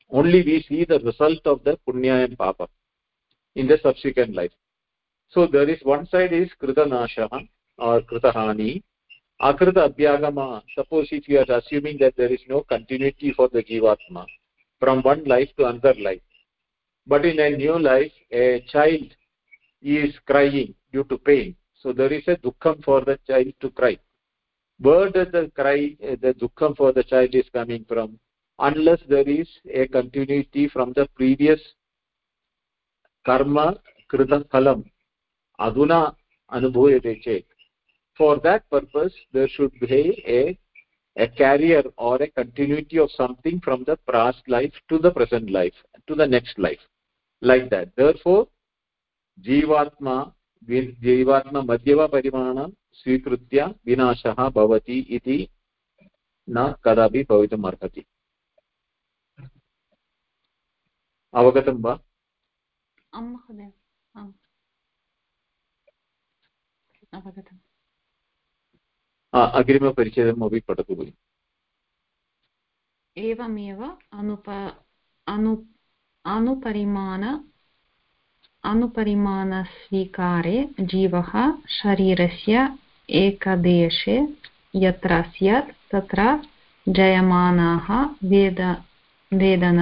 Only we see the result of the punya and papa in the subsequent life. So there is one side is krita nasha or krita hani. Akrita abhyagama suppose if you are assuming that there is no continuity for the jivatma from one life to another life but in a new life a child is crying due to pain. So there is a dukkham for the child to cry. Where does the cry the dukkham for the child is coming from unless there is a continuity from the previous karma krita phalam. Aduna anubhuyate chet for that purpose there should be a a carrier or a continuity of something from the past life to the present life to the next life like that. Therefore जीवात्मा जीवात्मा मध्यमपरिमाणं स्वीकृत्य विनाशः भवति इति न कदापि भवितुम् अर्हति अवगतं वा महोदय पठतु भगिनि एवमेव अनुप अनु अनुपरिमाण अनुपरिमाणस्वीकारे जीवः शरीरस्य एकदेशे यत्र स्यात् तत्र जयमानाः वेद वेदन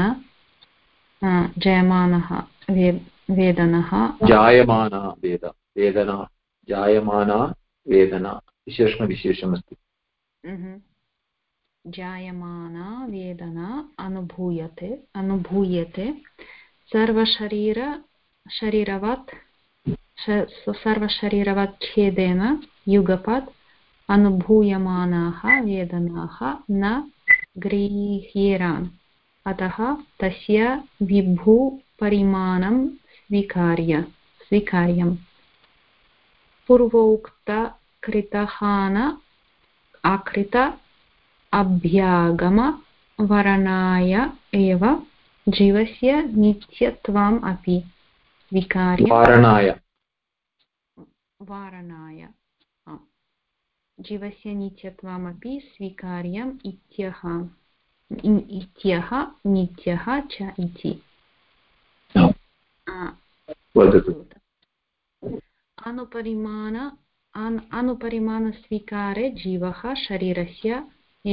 जयमानः वेदनः जायमाना वेद वेदना जायमाना वेदना विशेषणविशेषमस्ति जायमाना वेदना अनुभूयते अनुभूयते। सर्वशरीर, शरीरवत् सर्वशरीरवत् छेदेन युगपत्, अनुभूयमानाः वेदनाः न गृह्येरान् अतः तस्य विभुपरिमाणं स्वीकार्य, स्वीकार्यम्। पूर्वोक्तकृतहान आकृत अभ्यागमवरणाय एव जीवस्य नित्यत्वम् अपि। विकार्य वारणाय। वारणाय जीवस्य नित्यत्वमपि स्वीकार्यम् इत्यः इत्यः नित्यः च इति। अनुपरिमाण अनुपरिमाणस्वीकारे जीवः शरीरस्य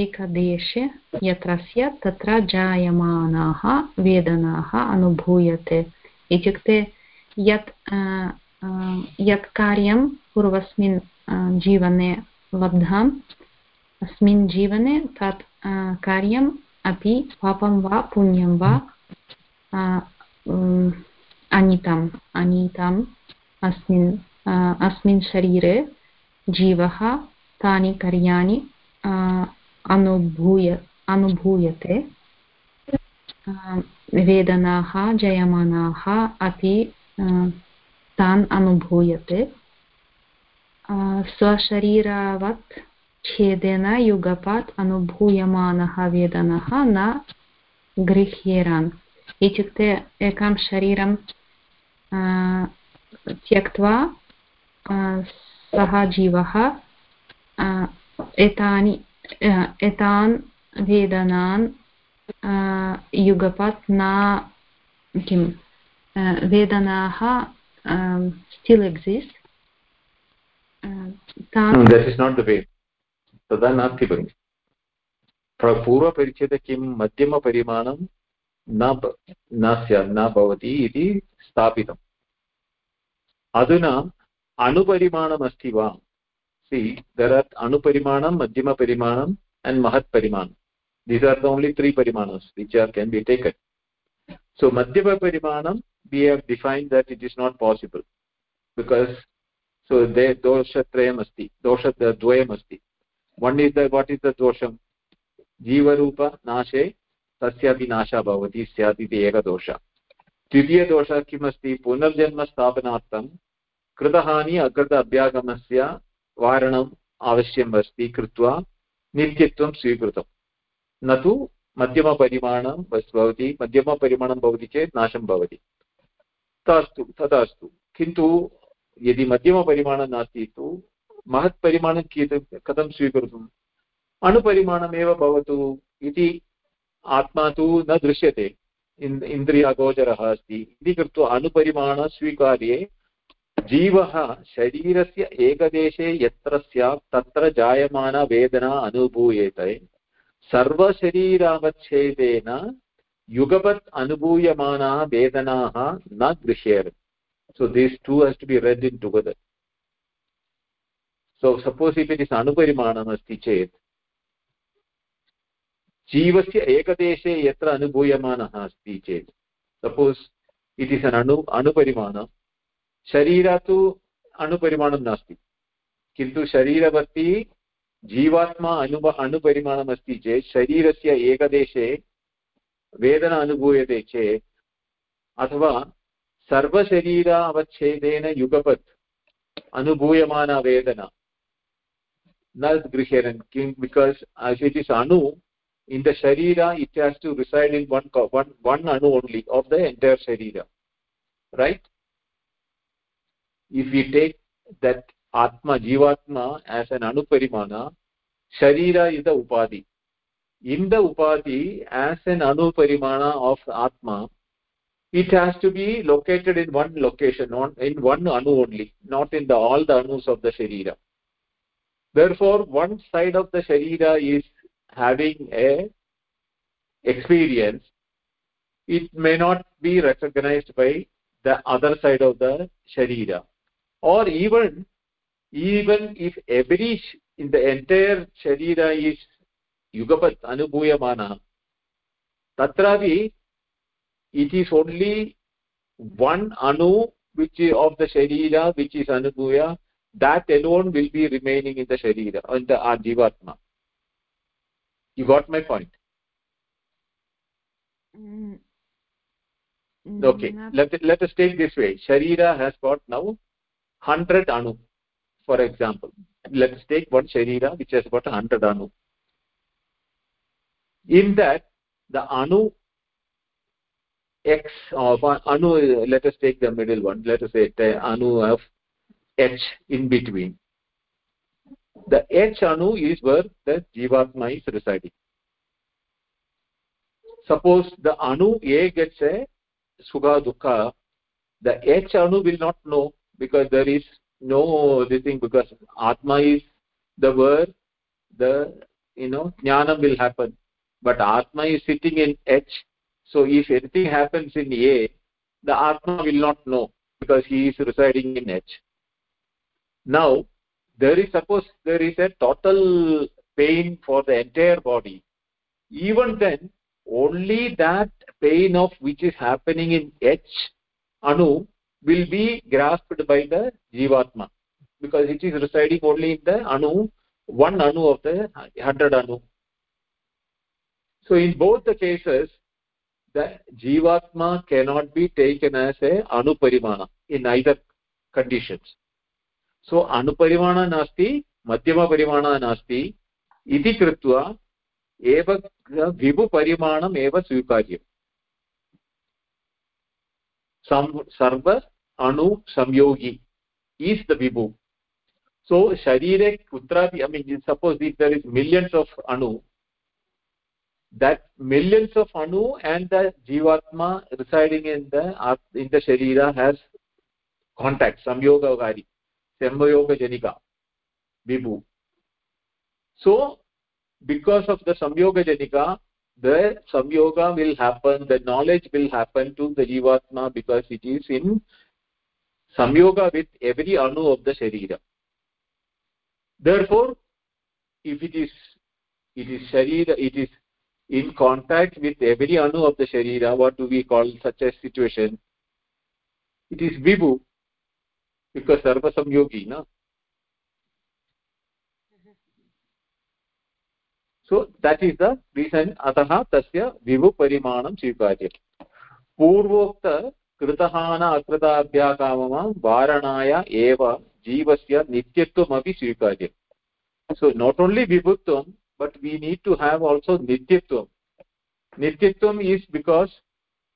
एकदेशे यत्र स्यात् तत्र जायमानाः वेदनाः अनुभूयते। इत्युक्ते यत् यत् कार्यं पूर्वस्मिन् जीवने लब्धम्, अस्मिन् जीवने तत् कार्यम् अपि पापं वा पुण्यं वा अनितम्, अनीतम् अस्मिन् अस्मिन् शरीरे जीवः तानि कार्याणि अनुभूय, अनुभूयते। वेदनाः, जयमानाः अपि तान् अनुभूयते। स्वशरीरावत् छेदेन युगपात् अनुभूयमानः वेदनः न गृह्येरान्। इत्युक्ते एकं शरीरं त्यक्त्वा सः जीवः एतानि एतान् वेदनान् युगपत् न किं वेदनाः स्टिल् एक्सिस्ट् तदा नास्ति भगिनि पूर्वपरिच्छेदे किं मध्यमपरिमाणं न न स्यात् न भवति इति स्थापितम् अधुना अणुपरिमाणमस्ति वा अस्ति दर् आर् अणुपरिमाणं मध्यमपरिमाणम् अण्ड् महत् परिमाणम् these are the only three परिमाणस् which are can be taken so मध्यमपरिमाणं we have define that it is not possible because so they दोषत्रयम् अस्ति दोष द्वयम् वन् इस् द इस् दोषं जीवरूपनाशे तस्यापि नाशः भवति स्यात् इति एकदोषः द्वितीयदोषः किमस्ति पुनर्जन्मस्थापनार्थं कृतहानि अकृत अभ्यागमस्य वारणम् आवश्यकम् अस्ति कृत्वा नित्यत्वं स्वीकृतं न तु मध्यमपरिमाणं भवति मध्यमपरिमाणं भवति चेत् नाशं भवति। तदस्तु तदस्तु। किन्तु यदि मध्यमपरिमाणं नास्ति तु महत्परिमाणं कियत्, कथं स्वीकर्तुम्? अणुपरिमाणमेव भवतु इति आत्मा तु न दृश्यते। इन्द्रियगोचरः अस्ति। इति कृत्वा अणुपरिमाणस्वीकार्ये जीवः शरीरस्य एकदेशे यत्र स्यात् तत्र जायमानवेदना अनुभूयेत। सर्वशरीरावच्छेदेन युगपत् अनुभूयमानाः वेदनाः न so these two has to be read in together. So suppose if it is anuparimanam asti chet जीवस्य एकदेशे यत्र अनुभूयमानः अस्ति चेत् सपोस् इट् इस् अन् अणु अणुपरिमाण शरीर तु अणुपरिमाणं नास्ति। किन्तु शरीरवर्ती जीवात्मा अनु अणुपरिमाणमस्ति चेत्, शरीरस्य एकदेशे वेदना अनुभूयते चेत्, अथवा सर्वशरीर अवच्छेदेन युगपत् अनुभूयमाना वेदना न गृह्यरन् किं because it is anu, in the sharira it has to reside in one one one anu only of the entire sharira if we take that atma jivatma as an anuparimana sharira is the upadhi. In the upadhi as an anuparimana of atma it has to be located in one location on in one anu only not in the all the anus of the sharira. Therefore one side of the sharira is having a experience. It may not be recognized by the other side of the sharira or even even if every in the entire sharira is yugapat anubhuyamana tatravi it is only one anu which is of the sharira which is anubhuya that alone will be remaining in the sharira in the jivatma. You got my point? Mm, okay let, let us take this way. Sharira has got now 100 anu for example. Let us take one sharira which has got 100 anu. In that the anu x uh, of anu let us take the middle one. Let us say anu of h in between. The h anu is where the jivatma is residing. Suppose the anu a gets a sukha dukha the h anu will not know because there is no this thing because atma is the word the you know jnanam will happen. But atma is sitting in h so if anything happens in a the atma will not know because he is residing in h. Now there is suppose there is a total pain for the entire body. Even then only that pain of which is happening in h anu will be grasped by the jivatma because it is residing only in the anu one anu of the 100 anu so in both the cases the jivatma cannot be taken as a anu parimana in either conditions so अणुपरिमाणः नास्ति मध्यमपरिमाणः नास्ति इति कृत्वा एव विभुपरिमाणम् एव स्वीकार्यम् सर्व अणु संयोगी is the vibhu so sharire kutrapi i mean suppose if there is millions of anu that millions of anu and the jivatma residing in the in the sharira has contact samyogakari samyogajanika vibhu so because of the samyogajanika the samyoga will happen the knowledge will happen to the jivatma because it is in samyoga with every anu of the sharira therefore if it is it is sharira it is in contact with every anu of the sharira what do we call such a situation it is vibhu because sarva samyogi na so that is the reason atah tasya vivu parimanam स्वीकार्यम् पूर्वोक्त कृतहान अकृताभ्याकामः वारणाय एव जीवस्य नित्यत्वमपि स्वीकार्यम् so not only vibhutvam but we need to have also nityatvam nityatvam is because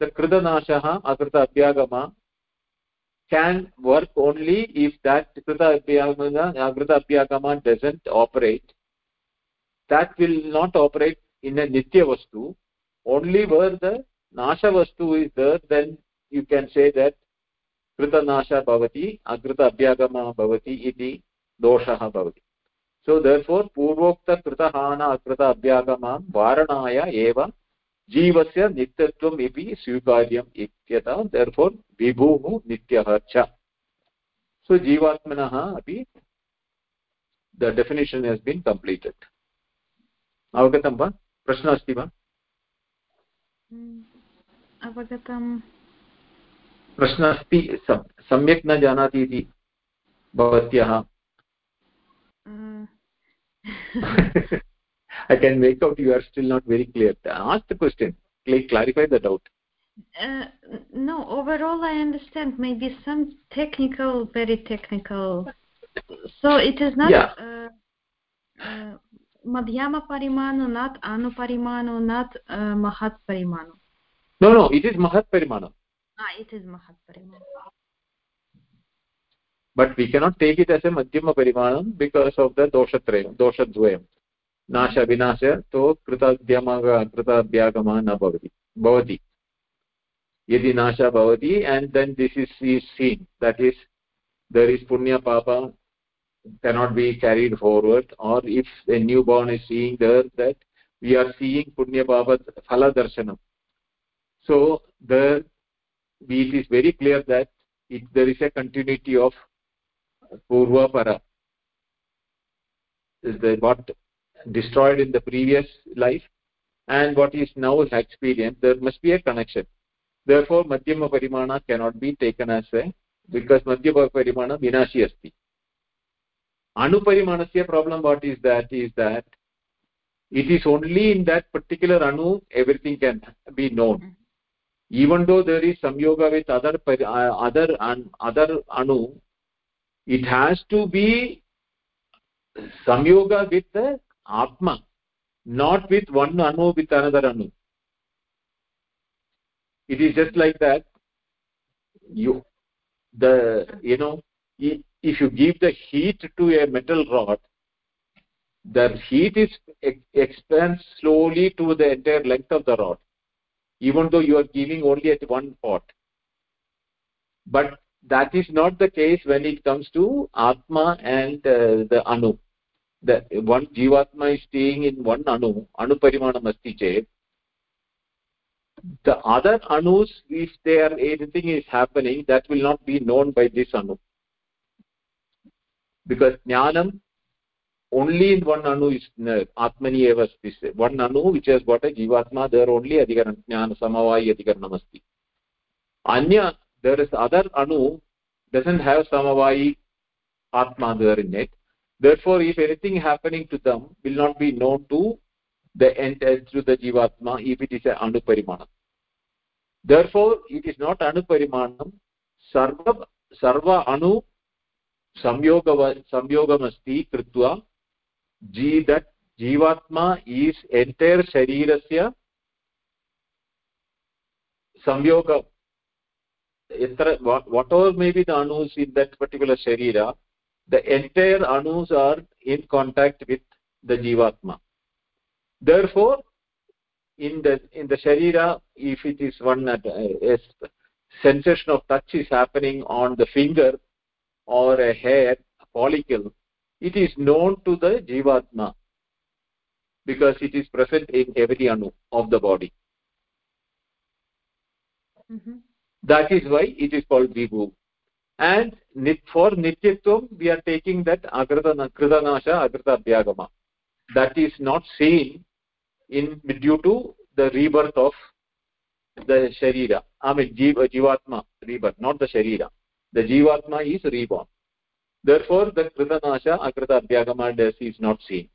the kritanashah akrita abhyagama can work only if that krita abhyagama akrita abhyagama doesn't operate that will not operate in a nitya vastu only where the nasha vastu is there then you can say that कृतनाशः भवति अकृत अभ्यागमः भवति इति दोषः भवति सो therefore पूर्वोक्तकृतहान अकृत अभ्यागमान् वारणाय एव जीवस्य नित्यत्वम् इति स्वीकार्यम् इत्यतः देर्फोर् विभुः नित्यः च सो जीवात्मनः अपि the definition has been completed अवगतं वा प्रश्नः अस्ति वा अवगतम् प्रश्नः अस्ति सम्यक् न जानाति इति भवत्याः I can make out you are still not very clear. Ask the question. Clarify the doubt. Uh, no, overall I understand. Maybe some technical, very technical. So it is not yeah. uh, uh, madhyama parimano, not anu parimano, not uh, mahat parimano. No, no, it is mahat parimano. Ah, it is mahat parimana. But we cannot take it as a madhyama parimanam because of the doshatrayam, doshadvayam. नाश विनाश तो कृतद्यम कृतभ्यागमः न भवति भवति यदि नाश भवति and then this is, is seen that is there is punya papa cannot be carried forward or if a newborn is seeing there that we are seeing punya papa phala darshanam so the it is very clear that it, there is a continuity of purva para is the what destroyed in the previous life and what is now is experienced there must be a connection. Therefore madhyama parimana cannot be taken as a because madhyama parimana vinashi asti. Anuparimanasya problem what is that is that it is only in that particular anu everything can be known even though there is samyoga with other uh, other and other anu it has to be samyoga with the atma not with one anu with another anu. It is just like that. You the you know if you give the heat to a metal rod the heat is expands slowly to the entire length of the rod even though you are giving only at one pot but that is not the case when it comes to atma and uh, the anu. The one jivatma is staying in one anu anu parimanam asti the other anus if there anything is happening that will not be known by this anu. Because jnanam only in one anu is uh, atmani eva asti one anu which has got a jivatma there only adhikaran jnana samavayi adhikaranam asti anya there is other anu doesn't have samavayi atma there in it therefore if anything happening to them will not be known to the entire to the jivatma if it is a anu parimanam therefore it is not anu parimanam sarva sarva anu संयोग संयोगमस्ति कृत्वा जी that jivatma is entire sharirasya samyoga whatever may be the anus in that particular sharira the entire anus are in contact with the jivatma therefore in the in the sharira if it is one uh, a sensation of touch is happening on the finger or a hair follicle it is known to the jivatma because it is present in every anu of the body. Mm -hmm. that is why it is called vibhu. And for nityatvam we are taking that agrata kritanasha agrata abhyagama that is not seen in due to the rebirth of the sharira. I mean jiva, jivatma rebirth not the sharira. The jivatma is reborn therefore the kritanasha akrita abhyagama is not seen.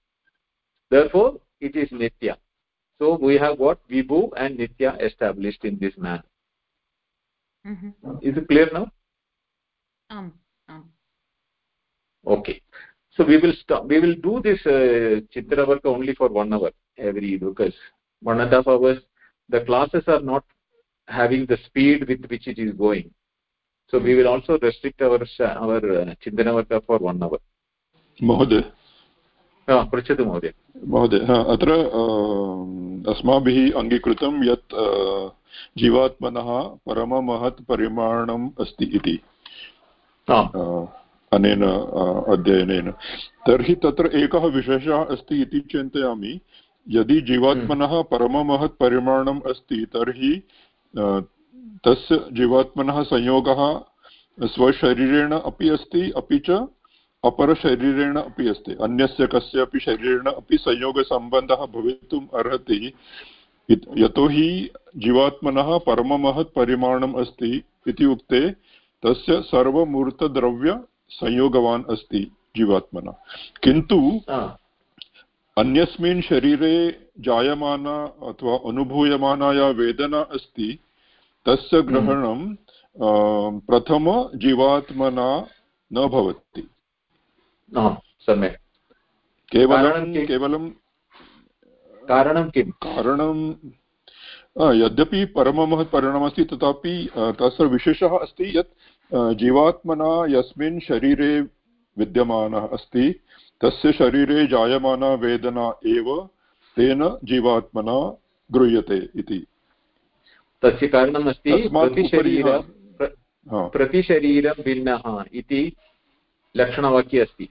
Therefore it is nitya. So we have got vibhu and nitya established in this manner. Mm -hmm. is it clear now? Um, um. okay. So we will stop we will do this uh, chitra work only for one hour every because one and a half hours the classes are not having the speed with which it is going so we will also restrict our our uh, chintanavarta for one hour. महोदय पृच्छतु महोदय महोदय अत्र अस्माभिः अङ्गीकृतं यत् जीवात्मनः परममहत् परिमाणम् अस्ति इति अनेन अध्ययनेन तर्हि तत्र एकः विशेषः अस्ति इति चिन्तयामि यदि जीवात्मनः। परममहत् परिमाणम् अस्ति तर्हि तस्य जीवात्मनः संयोगः स्वशरीरेण अपि अस्ति अपि च अपरशरीरेण अपि अस्ति। अन्यस्य कस्यापि शरीरेण अपि संयोगसम्बन्धः भवितुम् अर्हति। यतोहि जीवात्मनः परममहत् परिमाणम् अस्ति इति उक्ते तस्य सर्वमूर्तद्रव्यसंयोगवान् अस्ति जीवात्मना। किन्तु अन्यस्मिन् शरीरे जायमाना अथवा अनुभूयमाना या वेदना अस्ति तस्य हम्म। ग्रहणं प्रथमजीवात्मना न भवति। सम्यक्। केवलं केवलं कारणं किं कारणं यद्यपि परममहत् परिणामस्ति तथापि तस्य विशेषः अस्ति यत् जीवात्मना यस्मिन् शरीरे विद्यमानः अस्ति तस्य शरीरे जायमाना वेदना एव तेन जीवात्मना गृह्यते इति। तस्य कारणमस्ति प्रतिशरीर प्रतिशरीरं भिन्नः इति लक्षणवाक्ये अस्ति।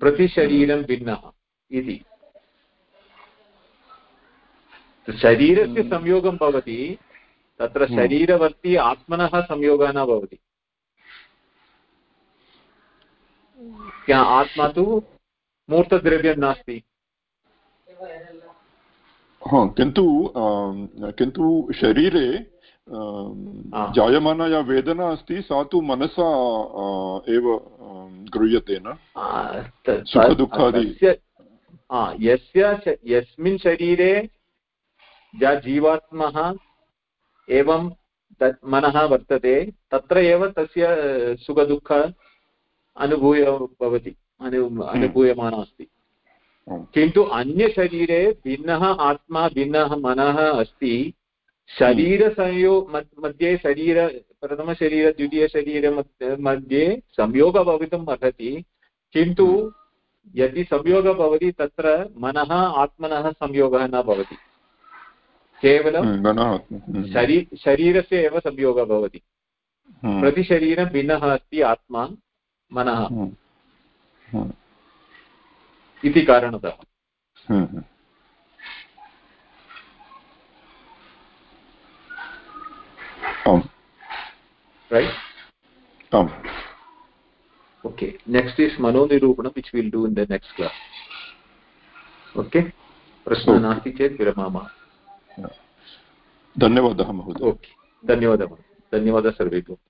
प्रतिशरीरं भिन्नः इति। शरीरस्य हम्म। संयोगं भवति तत्र हम्म। शरीरवर्ती आत्मनः संयोगः न भवति। आत्मा तु मूर्तद्रव्यं नास्ति? किन्तु किन्तु शरीरे जायमाना या वेदना अस्ति सा तु मनसा एव गृह्यते न? सुखदुःखादि। यस्य यस्मिन् शरीरे या जीवात्मः एवं तत् मनः वर्तते तत्र एव तस्य सुखदुःख अनुभूय भवति हम्म। अनुभूयमाना अस्ति। किन्तु अन्यशरीरे भिन्नः आत्मा भिन्नः मनः अस्ति। शरीरसंयो मध्ये शरीर प्रथमशरीर द्वितीयशरीर मध्ये संयोगः भवितुम् अर्हति। किन्तु। यदि संयोगः भवति तत्र मनः आत्मनः संयोगः न भवति। केवलं शरी शरीरस्य एव संयोगः भवति। प्रतिशरीरं भिन्नः अस्ति आत्मा मनः। इति कारणतः। Okay next is मनोनिरूपणं which will do in the next class okay प्रश्नः नास्ति चेत् विरमामः। धन्यवादः महोदय। ओके धन्यवादः महोदय। धन्यवादः सर्वेभ्यः।